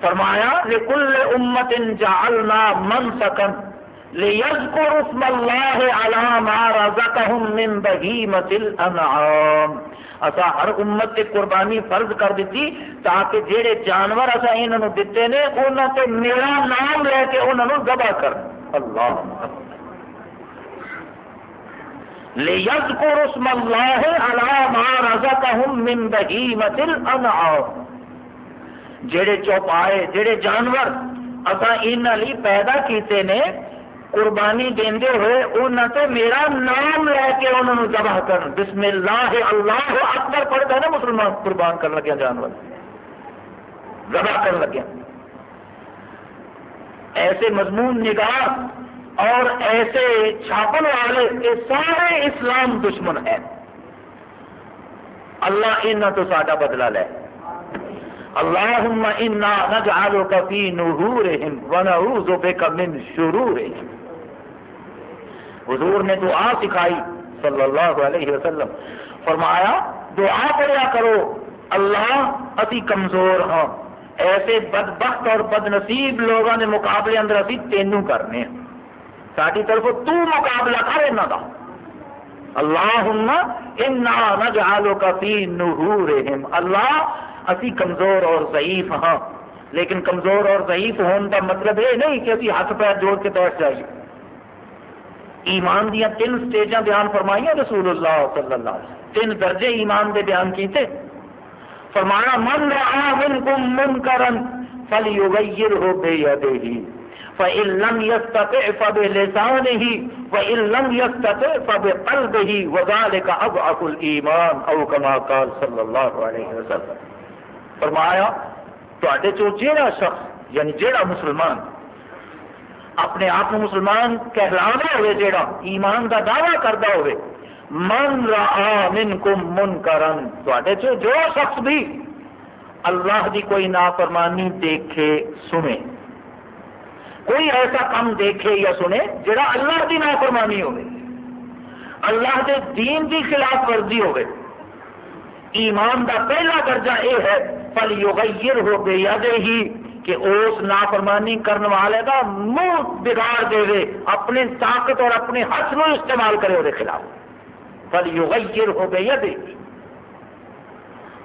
فرمایا، لکل امت جعلنا منسکن لِيَذْكُرُ اسْمَ اللَّهِ عَلَى مَا رَزَقَهُم مِّن بَهِيمَةِ الْأَنْعَامِ۔ اسا ہر امت تے قربانی فرض کر دیتی تاکہ جڑے جانور اسا انہاں نو دتے نے، انہاں تے میرا نام لے کے انہاں نو ذبح کر۔ اللہ لِيَذْكُرُ اسْمَ اللَّهِ عَلَى مَا رَزَقَهُم مِّن بَهِيمَةِ الْأَنْعَامِ۔ جڑے چوپائے جڑے جانور اسا انہاں لئی پیدا کیتے نے قربانی دیندے ہوئے انہوں سے میرا نام لے کے انہوں نے ذبح کر بسم اللہ اللہ اکبر پڑھتا ہے نا مسلمان قربان کر لگیا جانور ذبح کر لگیا ایسے مضمون نگاہ اور ایسے چھاپن والے یہ سارے اسلام دشمن ہیں۔ اللہ ان تو ساڈا بدلا لے۔ اللہم انا نجعلک فی نحورہم ونعوذ بک من شرورہم۔ حضور نے دعا سکھائی صلی اللہ علیہ وسلم۔ فرمایا، دعا پڑیا کرو۔ اللہ اسی کمزور ہاں۔ ایسے بدبخت اور بد نصیب لوگوں کے مقابلے اندر ابھی تینوں کرنے ہیں۔ ساری طرف تو مقابلہ کر یہاں کا اللہ نجعلو کا فی نحورہم۔ اللہ اسی کمزور اور ضعیف ہاں۔ لیکن کمزور اور ضعیف ہونے کا مطلب یہ نہیں کہ اسی ہاتھ پیر جوڑ کے بیٹھ جائیے۔ ایمان دیا تین سٹیجاں بیان فرمائی رسول اللہ صلی اللہ علیہ وسلم۔ تین درجے ایمان دے بیان کیتے۔ فرمایا، من رعا منکم منکرن فلیغیرہ بیدہی۔ فَإِلَّمْ يَسْتَطِعْ فَبِلِسَانِهِ وَإِلَّمْ يَسْتَطِعْ فَبِقَلْبِهِ وَذَلِكَ أَضْعَفُ الْإِيمَانِ او كما قال صلی اللہ علیہ وسلم۔ فرمایا تو تے چو جیڑا شخص یعنی جیڑا مسلمان اپنے آپ مسلمان کہلانا ہوئے جیڑا ایمان دا دعویٰ کرتا ہوئے۔ من را منکم منکرن۔ تے چو جو شخص بھی اللہ دی کوئی نافرمانی دیکھے، سنے۔ کوئی ایسا کام دیکھے یا سنے جڑا اللہ کی نافرمانی ہو اللہ دے دین کی خلاف ورزی ہو ایمان دا پہلا درجہ یہ ہے پل یوغیر ہو گئی ہی کہ اس نافرمانی کرنے والے کا منہ بگاڑ دے اپنی طاقت اور اپنے ہاتھ نو استعمال کرے وہ خلاف۔ پل یوغیر ہو گئی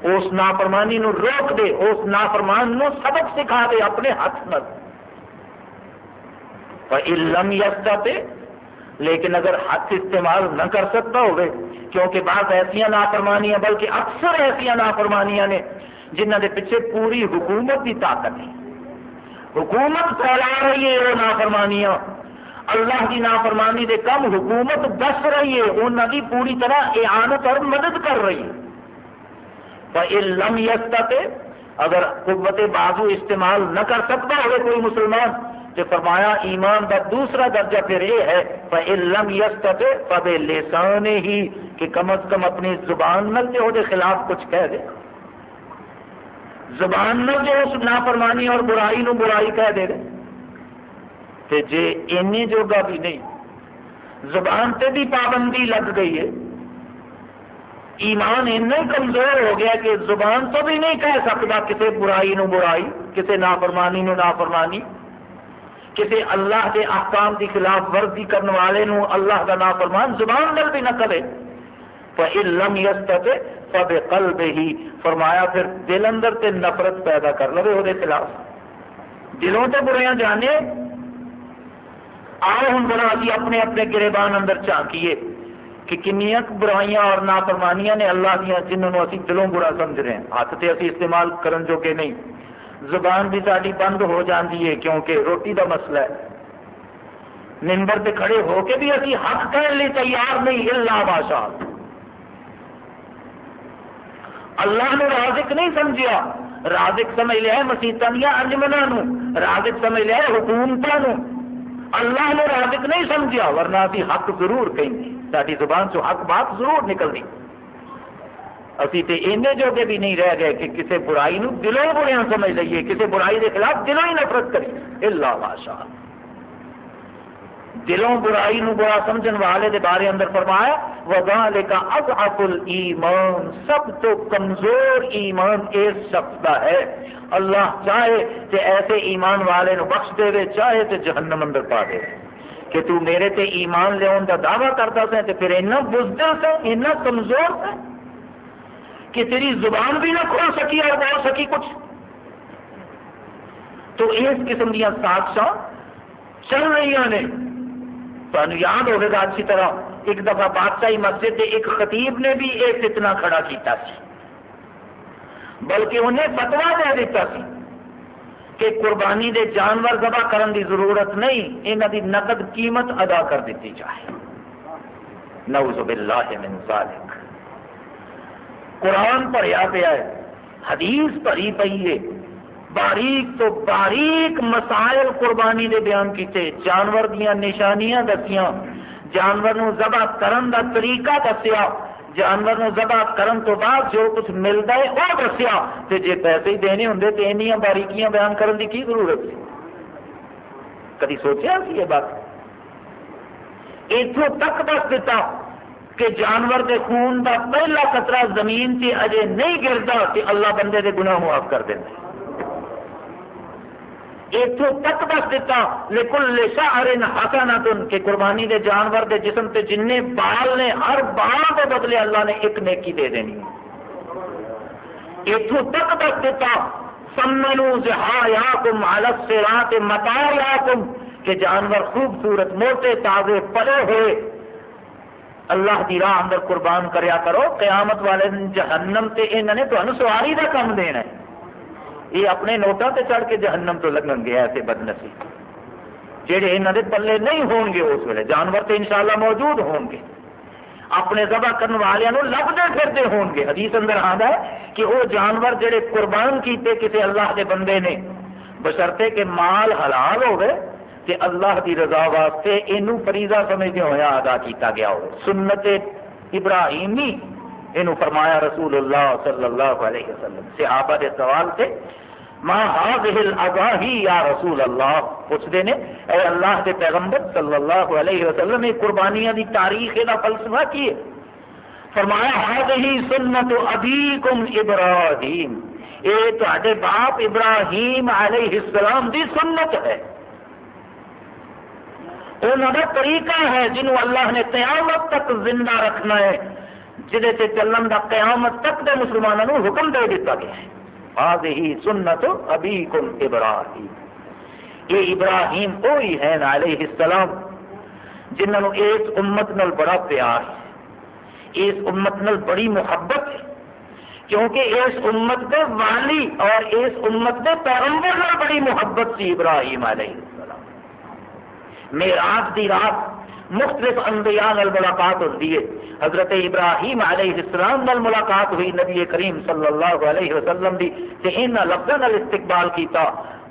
اس نافرمانی نو روک دے، اس نافرمان نو سبق سکھا دے اپنے ہاتھ نہ علم یستا پہ لیکن اگر ہاتھ استعمال نہ کر سکتا ہوگے کیونکہ بعض ایسا نافرمانیاں، بلکہ اکثر ایسا نافرمانیاں نے جنہ کے پیچھے پوری حکومت کی طاقت ہے۔ حکومت پھیلا رہی ہے وہ نافرمانیاں۔ اللہ کی نافرمانی دے کم حکومت دس رہی ہے انہوں کی پوری طرح اعانت اور مدد کر رہی ہے۔ علم یستا اگر قوت بازو استعمال نہ کر سکتا ہوگا کوئی مسلمان کہ فرمایا ایمان کا دوسرا درجہ پھر یہ ہے علم یس پب لسان ہی کہ کم از کم اپنی زبان نل جو دے خلاف کچھ کہہ دے۔ زبان نل جو اس نافرمانی اور برائی نو برائی کہہ دے رہے تے جے اینی جوگا بھی نہیں، زبان تے بھی پابندی لگ گئی ہے۔ ایمان اتنا کمزور ہو گیا کہ زبان تو بھی نہیں کہہ سکتا کسی برائی نو برائی کسی نافرمانی نو نافرمانی۔ کسی اللہ کے احکام کی خلاف ورزی کرنے والے نو اللہ کا نا فرمان زبان دل بھی نہ کرے علم یس سب قلب ہی فرمایا پھر دل اندر تے نفرت پیدا کر لو وہ خلاف۔ دلوں تو بریا جانے آؤ ہوں ذرا ابھی اپنے اپنے گربان اندر جھانکیے کہ کنیا برائیاں اور نافرمانیاں نے اللہ دیا، جنہوں اسی دلوں برا سمجھ رہے ہیں۔ ہاتھ سے اسی استعمال کرن جو کہ نہیں۔ زبان بھی ساری بند ہو جاتی ہے، کیونکہ روٹی دا مسئلہ ہے۔ نمبر پہ کھڑے ہو کے بھی ابھی حق کہنے لیے تیار نہیں، اللہ بادشاہ اللہ نے رازق نہیں سمجھا رازق سمجھ لیا مسیطا دیا انجمنا رازق سمجھ لیا حکومت اللہ نے رازق نہیں سمجھا ورنہ ابھی حق ضرور کہیں ساری زبان سے حق بات ضرور نکلنی۔ ابھی تو اینے جوگے بھی نہیں رہ گئے کہ کسی برائی نو دلوں بریا سمجھ لیے کسی برائی کے خلاف دلوں ہی نفرت کری اللہ بادشاہ دلوں برائی نو برا سمجھن والے دے بارے اندر فرمایا وغالے کا اضعف ایمان سب تو کمزور ایمان اس شخص کا ہے۔ اللہ چاہے کہ ایسے ایمان والے نو بخش دے وے چاہے تو جہنم اندر پا دے۔ کہ تو میرے تے ایمان لیا کا دعویٰ کرتا سا پھر اینا بزدل سے اینا کمزور سے کہ تیری زبان بھی نہ کھول سکی اور بول سکی کچھ۔ تو اس قسم دیا سازشاں چل رہی نے تمہیں یاد ہوگا اچھی طرح، ایک دفعہ بادشاہی مسجد کے ایک خطیب نے بھی یہ فتنہ کھڑا کیتا سی۔ بلکہ انہیں فتوا دے دیتا سی کہ قربانی دے جانور ذبح کرن دی ضرورت نہیں انہوں دی نقد قیمت ادا کر دیتی جائے۔ نعوذ باللہ من ذالک۔ قرآن پڑھیا پیا ہے، حدیث پڑھی پی ہے۔ باریک تو باریک مسائل قربانی دے بیان کیتے۔ جانور دیا نشانیاں دسیاں۔ جانور نو ذبح کرن دا طریقہ دسیا۔ جانور نو ذبح کرن تو بعد جو کچھ ملتا ہے وہ دسیا۔ تے جے پیسے ہی دینے ہوں تو اینیاں باریکیاں بیان کرن دی کی ضرورت ہے؟ کدی سوچیا سی یہ بات؟ اتوں تک دس دیتا کہ جانور کے خون کا پہلا قطرہ زمین سے اجے نہیں گرتا کہ اللہ بندے کے گناہ معاف کر دیں اتوں تک دس دیتا لیکن لشا ارے نہ تن کہ قربانی دے جانور دے جسم تے جن بال نے ہر بال کے بدلے اللہ نے ایک نیکی دے دینی۔ اتوں تک دس دیتا سمنو جہا یا کم آلس سے راہ متا یا کم کہ جانور خوبصورت، موٹے، تازے، پلے ہوئے۔ اللہ کی راہ اندر قربان کریا کرو، قیامت والے جہنم تے انہوں نے تمہیں سواری کا کم دینا ہے۔ یہ اپنے نوٹوں تے چڑھ کے جہنم تو لگن گیا ایسے بدنسی جہے یہاں کے پلے نہیں ہون گے اس ویلے، جانور تو انشاءاللہ موجود ہون گے۔ اپنے ذبح کرنے والوں لبتے پھرتے ہون گے۔ حدیث اندر آتا ہے کہ وہ جانور جڑے قربان کیتے کسی اللہ کے بندے نے بشرتے کہ مال حلال ہوئے کہ اللہ کی رضا واسطے یہ فریضہ سمجھتے ہوا ادا کیتا گیا ہو سنت ابراہیمی یہ فرمایا رسول اللہ صلی اللہ علیہ وسلم۔ صحابہ کے سوال سے ماں حاضل اگاہی یا رسول اللہ پوچھتے ہیں، اے اللہ کے پیغمبر صلی اللہ علیہ وسلم، یہ قربانیاں دی تاریخ کا فلسفہ کی ہے؟ فرمایا حاضی سنت ابیکم ابراہیم اے تے باپ ابراہیم علیہ السلام دی سنت ہے۔ انہوں کا طریقہ ہے جنہوں اللہ نے قیامت تک زندہ رکھنا ہے جہد سے چلن کا قیامت تک دے مسلمانوں حکم دے دیتا گیا ہے۔ ہی سنت ابھی کم ابراہیم۔ یہ ابراہیم وہی ہے علیہ السلام، جنہوں اس امت نال بڑا پیار ہے اس امت نال بڑی محبت ہے، کیونکہ اس امت کے والی اور اس امت کے پیغمبر نال بڑی محبت سی ابراہیم علیہ السلام۔ میراج دی رات مختلف انبیاء نال ملاقات ہوتی ہے۔ حضرت ابراہیم علیہ السلام نال ملاقات ہوئی نبی کریم صلی اللہ علیہ وسلم دی تے ان لفظوں نال استقبال کیتا۔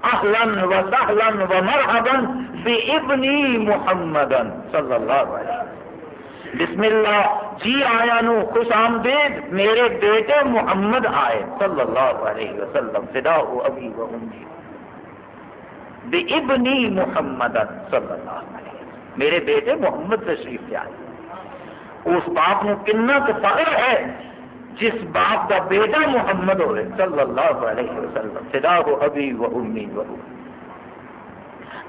اہلن و سہلن و مرحبا بی ابنی محمد صلی اللہ علیہ وسلم۔ بسم اللہ جی آیا نو خوش آمدید، میرے بیٹے محمد آئے۔ صلی اللہ علیہ وسلم، فدا ہو ابھی و امی۔ بی ابنی محمد صلی اللہ علیہ وسلم۔ میرے بیٹے محمد تشریف سے آئے۔ اس باپ نو کنا فخر ہے، جس باپ کا بیٹا محمد ہوئے، صلی اللہ علیہ وسلم فدا ہو ابھی وہ امی وہ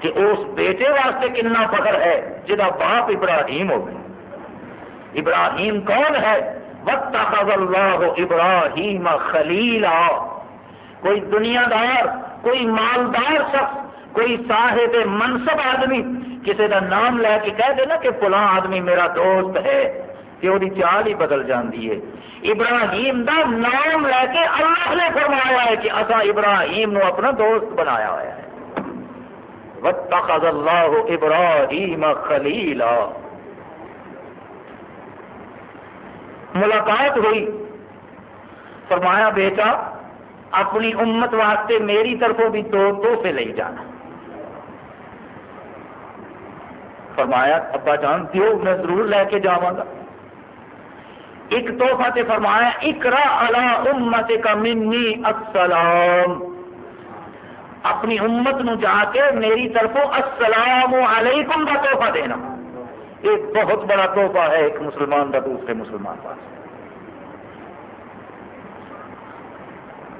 کہ اس بیٹے واسطے کنا فخر ہے، جہاں باپ ابراہیم ہو ابراہیم کون ہے؟ وقت اللہ ابراہیم خلیلا۔ کوئی دنیا دار، کوئی مالدار شخص، کوئی صاحب منصب آدمی کسی کا نام لے کے کہہ دینا کہ فلاں آدمی میرا دوست ہے کہ وہ چال ہی بدل جاتی ہے۔ ابراہیم دا نام لے کے اللہ نے فرمایا ہے کہ اصا ابراہیم نو اپنا دوست بنایا ہوا ہے۔ وَاتَّخَذَ اللَّهُ إِبْرَاهِيمَ خَلِيلًا۔ ملاقات ہوئی۔ فرمایا بیٹا، اپنی امت واسطے میری طرفوں بھی دو تحفے لے جانا۔ فرمایا، ابا جان، دیو، میں ضرور لے کے جاواں گا۔ ایک تحفہ تے فرمایا اکرا علی امت کا منی السلام۔ اپنی امت نو جا کے میری طرف السلام علیکم کا تحفہ دینا۔ ایک بہت بڑا تحفہ ہے ایک مسلمان کا دوسرے مسلمان پاس۔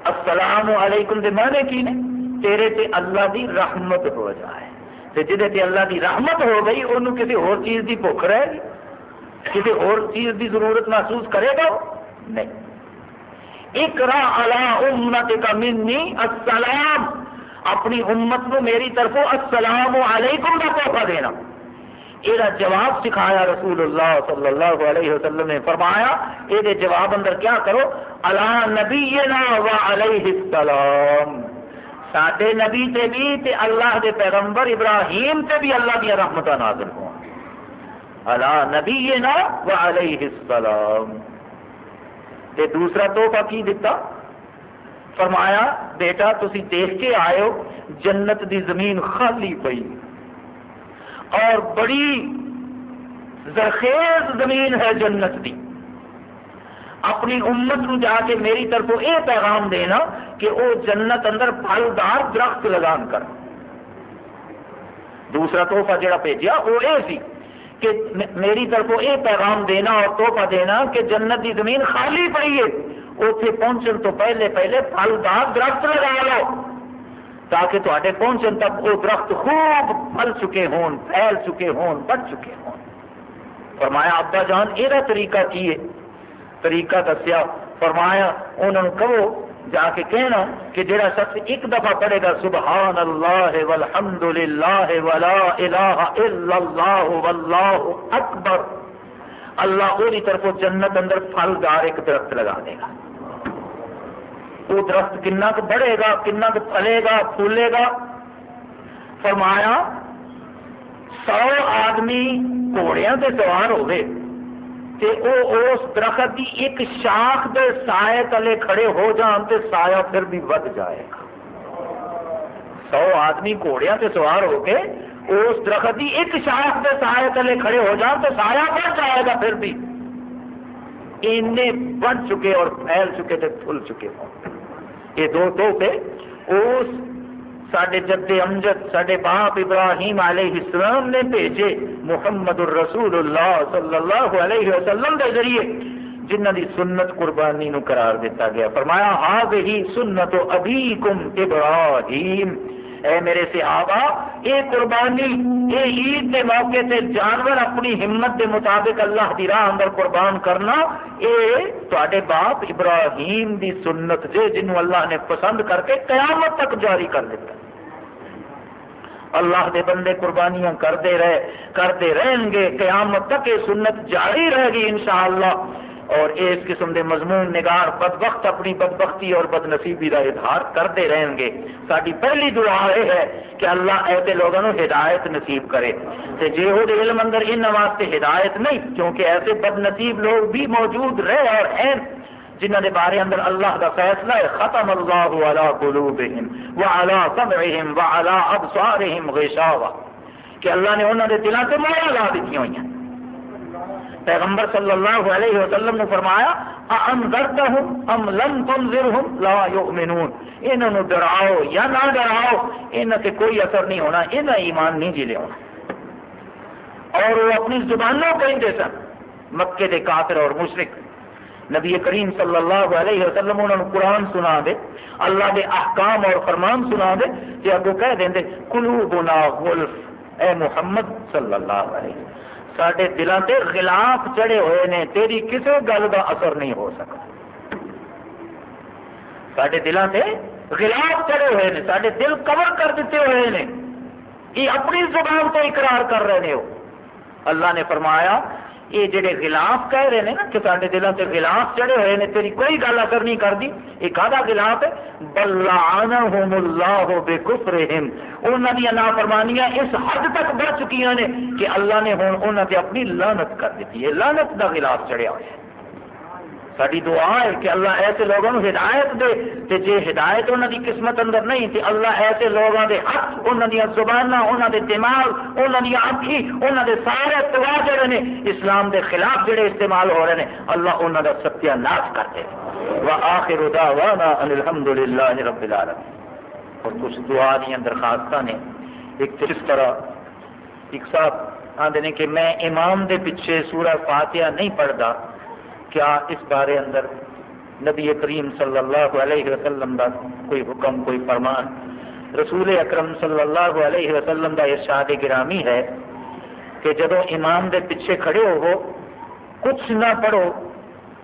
السلام علیکم دے معنی کی نے؟ تیرے تے اللہ دی رحمت ہو جائے۔ جہد اللہ کی رحمت ہو گئی انہوں کسی اور چیز کی بھوک رہے گی؟ کسی اور چیز کی ضرورت محسوس کرے گا؟ نہیں۔ اکرا اللہ امت کا منی السلام۔ اپنی امت کو میری طرف السلام علیکم کا تحفہ دینا۔ یہ جواب سکھایا رسول اللہ صلی اللہ علیہ وسلم نے فرمایا یہ جواب اندر کیا کرو؟ اللہ نبی و علیہ السلام۔ سڈے نبی تے بھی تے اللہ دے پیغمبر ابراہیم تے بھی اللہ دیا رحمت نازل ہو اللہ نبی نا علیہ السلام۔ تے دوسرا تحفہ کی دیتا فرمایا، بیٹا، تسی دیکھ کے آئے ہو، جنت دی زمین خالی پئی۔ اور بڑی زرخیز زمین ہے جنت دی۔ اپنی امت نو جا کے میری طرف یہ پیغام دینا کہ وہ جنت اندر پھلدار درخت لگان کر۔ دوسرا تحفہ جڑا بھیجا وہ یہ سی کہ میری طرف یہ پیغام دینا اور تحفہ دینا کہ جنت کی زمین خالی پڑی ہے۔ اتنے پہنچن تو پہلے پہلے پھلدار درخت لگا لو۔ تاکہ تے پہنچن تک وہ درخت خوب پھل چکے ہون، پھیل چکے ہون، بڑھ چکے ہون۔ فرمایا، ابا جان یہ طریقہ کی ہے؟ طریقہ دسیا فرمایا انہوں نے کہو جا کے کہنا کہ جڑا شخص ایک دفعہ پڑھے گا سبحان اللہ والحمد للہ ولا الہ الا اللہ واللہ اکبر اللہ وہی طرف جنت اندر پھل دار ایک درخت لگا دے گا وہ درخت کنا کو بڑھے گا کنا کو پھلے گا پھولے گا فرمایا سو آدمی گھوڑیا سے سوار ہوئے تے او اس درخت کی ایک شاخ دے سائے تلے کھڑے ہو جان تے سایہ پھر بھی ود جائے گا۔ سو آدمی گھوڑیا سے سوار ہو کے اس درخت کی ایک شاخ کے سائے تلے کھڑے ہو جان تو سایہ بڑھ جائے گا پھر بھی۔ اینے بن چکے اور پھیل چکے تھے پھول چکے یہ دو دو اس سڈے جد امجد سڈے باپ ابراہیم علیہ السلام نے بھیجے محمد الرسول اللہ صلی اللہ علیہ وسلم کے ذریعے جنہ دی سنت قربانی نو قرار دیتا گیا فرمایا ہاں ہی سنت ابھی کم ابراہیم اے میرے صحابہ، اے قربانی، اے عید کے موقع سے جانور اپنی ہمت کے مطابق اللہ دی راہ اندر قربان کرنا، اے تے باپ ابراہیم دی سنت جے جنہوں اللہ نے پسند کر کے قیامت تک جاری کر دیتا اللہ دے بندے قربانیاں کرتے رہے، کرتے رہیں گے، قیامت تک یہ سنت جاری رہے گی انشاءاللہ۔ اور اس قسم دے مضمون نگار بد وقت اپنی بدبختی اور بد نصیبی کا اظہار کرتے رہیں گے۔ ساری پہلی دعا یہ ہے کہ اللہ ایسے لوگوں کو ہدایت نصیب کرے۔ تے جے ہو علم اندر ان واسطے ہدایت نہیں، کیونکہ ایسے بد نصیب لوگ بھی موجود رہے اور ہیں جنہ دے بارے اندر اللہ کا فیصلہ ہے، ختم اللہ علی قلوبہم وعلی سمعہم وعلی ابصارہم غشاوہ۔ کہ اللہ نے انہوں نے دلوں سے مورا لا دیتی ہوئی ہیں پیغمبر صلی اللہ علیہ وسلم نے فرمایا ام لم تنذرهم لا يؤمنون. انہوں نے ڈراؤ یا نہ ڈراؤ، انہوں کے کوئی اثر نہیں ہونا انہیں ایمان نہیں جی لیا اور وہ اپنی زبانوں کہیں سن مکے دے کافر اور مشرق نبی کریم صلی اللہ علیہ وسلم انہوں نے قرآن سنا دے، اللہ دے احکام اور فرمان سنا دے، کہ اگو کہہ دیں قلوبنا غلف. اے محمد صلی اللہ علیہ وسلم. سارے دلوں سے خلاف چڑھے ہوئے نے، تیری کسی گل کا اثر نہیں ہو سکتا۔ سارے دلوں سے خلاف چڑھے ہوئے نے سارے دل کور کر دیتے ہوئے نے۔ یہ اپنی زبان تو اقرار کر رہے ہو اللہ نے فرمایا یہ جڑے غلاف کہہ رہے ہیں نا کہ سارے دلوں سے غلاف چڑھے ہوئے ہیں تیری کوئی گل اثر نہیں کرتی یہ کہا غلاف ہے؟ بلعنہم اللہ بے بکفرہم انہوں نے نافرمانیاں اس حد تک بڑھ چکی ہیں کہ اللہ نے ہوں انہوں نے اپنی لانت کر دیتی ہے۔ لانت کا غلاف چڑھیا ہوا ہے ساری دعا ہے کہ اللہ ایسے لوگوں کو ہدایت دے تے جے ہدایت انہوں کی قسمت اندر نہیں تے اللہ ایسے لوگوں کے ہاتھ انہوں دیا زبان انہوں دے دماغ انہوں دیا اکھی انہوں دے سارے توا جڑے نے اسلام دے خلاف جڑے استعمال ہو رہے ہیں اللہ انہوں کا ستیہ ناش کرتے وآخر دعوانا ان الحمدللہ رب العالمین۔ اور کچھ دعا دیا درخواست نے۔ ایک اس طرح ایک صاحب آدھے کہ میں امام دے پیچھے سورہ فاتحہ نہیں پڑھتا کیا اس بارے اندر نبی کریم صلی اللہ علیہ وسلم کا کوئی حکم، کوئی فرمان؟ رسول اکرم صلی اللہ علیہ وسلم کا ارشاد گرامی ہے کہ جب امام دے پیچھے کھڑے ہو کچھ نہ پڑھو،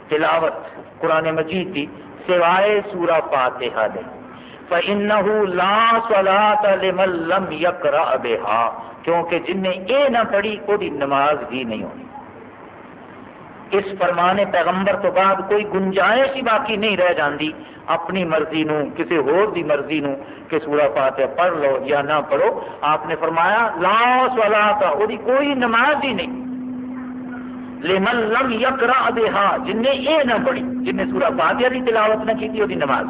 تلاوت قرآن مجید کی سوائے سورہ فاتحہ دے۔ فَإِنَّهُ لَا صَلَاةَ لِمَن لَّمْ يَقْرَأْ بِهَا، کیونکہ جن نے اے نہ پڑھی، وہ نماز بھی نہیں ہونی۔ اس فرمان پیغمبر تو بعد کوئی گنجائش ہی باقی نہیں رہ جاندی۔ اپنی مرضی نو، کسی ہور دی مرضی نو کہ سورہ فاتحہ پڑھ لو یا نہ پڑھو۔ آپ نے فرمایا، لا صلاۃ او کوئی نماز ہی نہیں۔ لمن لم یقرا بها جن نے یہ نہ پڑھی، جن نے سورہ فاتحہ دی تلاوت نہ کی تھی دی نماز۔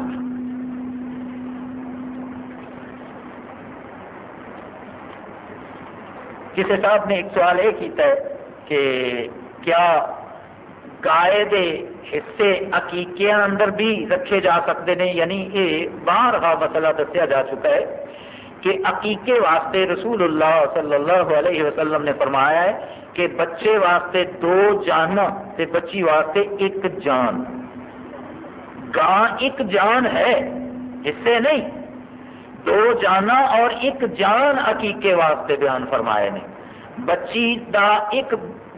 کسی صاحب نے ایک سوال یہ کیتا ہے کہ کیا گائے دے حصے عقیقے اندر بھی رکھے جا سکتے ہیں یعنی یہ باہر کا ہاں مسئلہ دسیا جا چکا ہے کہ عقیقے واسطے رسول اللہ صلی اللہ علیہ وسلم نے فرمایا ہے کہ بچے واسطے دو جانا تے بچی واسطے ایک جان۔ گاں ایک جان ہے، حصے نہیں۔ دو جانا اور ایک جان عقیقے واسطے بیان فرمائے نے۔ بچی دا ایک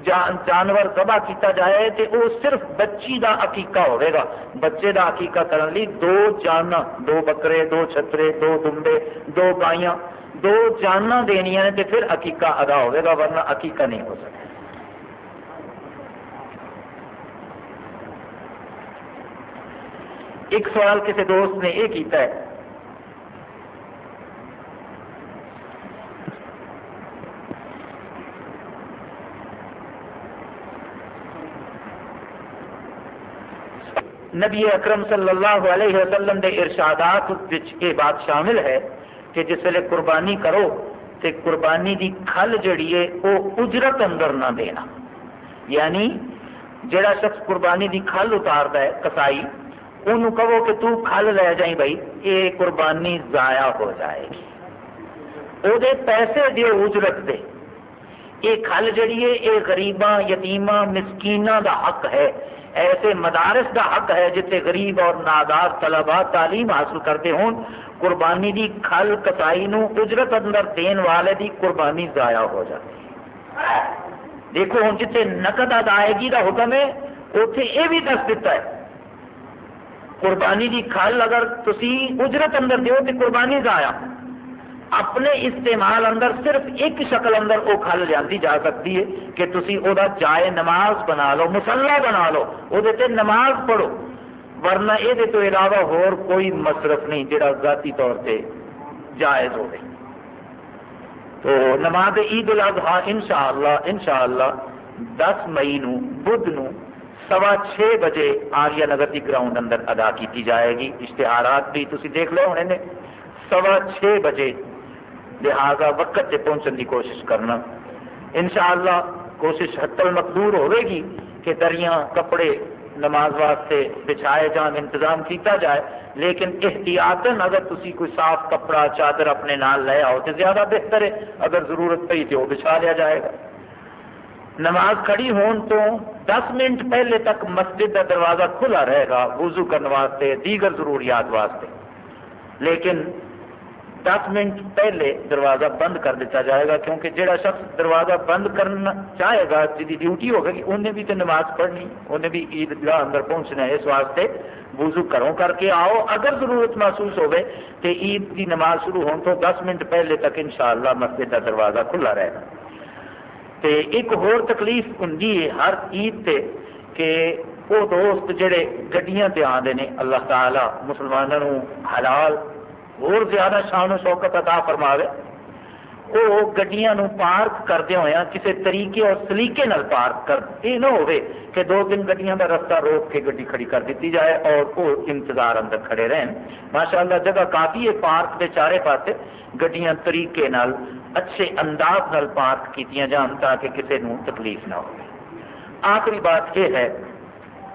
جانور ذبح کیتا جائے تو وہ صرف بچی دا عقیقہ ہوئے گا۔ بچے دا عقیقہ کرنے لی دو جانا دو بکرے، دو چھترے، دو دمبے، دو گائیاں، دو جانا دنیا نے تو پھر عقیقہ ادا ہوئے گا ورنہ عقیقہ نہیں ہو سکتا۔ ایک سوال کسی دوست نے یہ کیتا ہے۔ نبی اکرم صلی اللہ علیہ وسلم کے ارشادات یہ بات شامل ہے کہ جس ویلے قربانی کرو تو قربانی کی کھل جڑی ہے وہ اجرت اندر نہ دینا۔ یعنی جڑا شخص قربانی کی کھل اتارتا ہے کسائی انہوں کہو کہ تو کھل لے جائیں بھائی، یہ قربانی ضائع ہو جائے گی۔ وہ پیسے دیو اجرت دے۔ یہ کھل جڑی ہے، یہ غریباں، یتیماں مسکینہ دا حق ہے۔ ایسے مدارس دا حق ہے جتنے غریب اور نادار طلبا تعلیم حاصل کرتے ہوں۔ قربانی دی کھل کسائی نو اجرت اندر دین والے دی قربانی ضائع ہو جاتی۔ ہے دیکھو ہوں جتنے نقد ادائیگی دا حکم ہے اتنے یہ بھی دس دیتا ہے۔ قربانی دی کھل اگر تسی اجرت اندر دیو تو قربانی ضائع۔ اپنے استعمال اندر صرف ایک شکل اندر وہ کھل جاتی جا سکتی ہے کہ تسی او دا جائے نماز بنا لو مسلح بنا لو وہ نماز پڑھو۔ ورنہ یہ تو علاوہ ہور کوئی مصرف نہیں جڑا ذاتی طور پہ جائز ہو تو نماز عید الاضحیٰ ان شاء اللہ ان شاء اللہ دس مئی نو، بدھ نو سوا چھ بجے آریہ نگر کی گراؤنڈ اندر ادا کی جائے گی۔ اشتہارات بھی تھی دیکھ لو ہونے نے۔ سوا چھ بجے لہذا وقت سے پہنچنے کی کوشش کرنا۔ انشاءاللہ کوشش حت المقدور ہوئے گی کہ دریاں، کپڑے نماز واسطے بچھائے جان انتظام کیتا جائے، لیکن احتیاطن اگر تسی کوئی صاف کپڑا، چادر اپنے نال لے آؤ تو زیادہ بہتر ہے، اگر ضرورت پئی تو وہ بچھا لیا جائے گا۔ نماز کھڑی ہون تو دس منٹ پہلے تک مسجد کا دروازہ کھلا رہے گا، وضو کرنے واسطے، دیگر ضروریات واسطے۔ لیکن دس منٹ پہلے دروازہ بند کر دیتا جائے گا، کیونکہ جہاں شخص دروازہ بند کرنا چاہے گا جی ڈیوٹی ہوگی، انہیں بھی تو نماز پڑھنی، انہیں بھی عید گاہ اندر پہنچنا ہے، اس واسطے وضو کروں، کر کے آؤ، اگر ضرورت محسوس ہوئے تو عید کی نماز شروع ہون تو دس منٹ پہلے تک انشاءاللہ مسجد کا دروازہ کھلا رہے گا۔ تے ایک ہور تکلیف ہوں ہر عید تے کہ وہ دوست جڑے گڈیاں تے آتے ہیں اللہ تعالی مسلمانوں حلال اور زیادہ شان و شوکت عطا فرماوے وہ گڈیاں پارک کردے ہوئے کسی طریقے اور سلیقے نال پارک کر یہ نہ ہوئے کہ دو تین گڈیاں کا رستہ روک کے گڈی کھڑی کر دیتی جائے اور وہ انتظار اندر کھڑے رہن ماشاء اللہ جگہ کافی ہے پارک کے چارے پاسے گڈیاں طریقے نال اچھے انداز نال پارک کی جان تاکہ کسی نو تکلیف نہ ہو آخری بات یہ ہے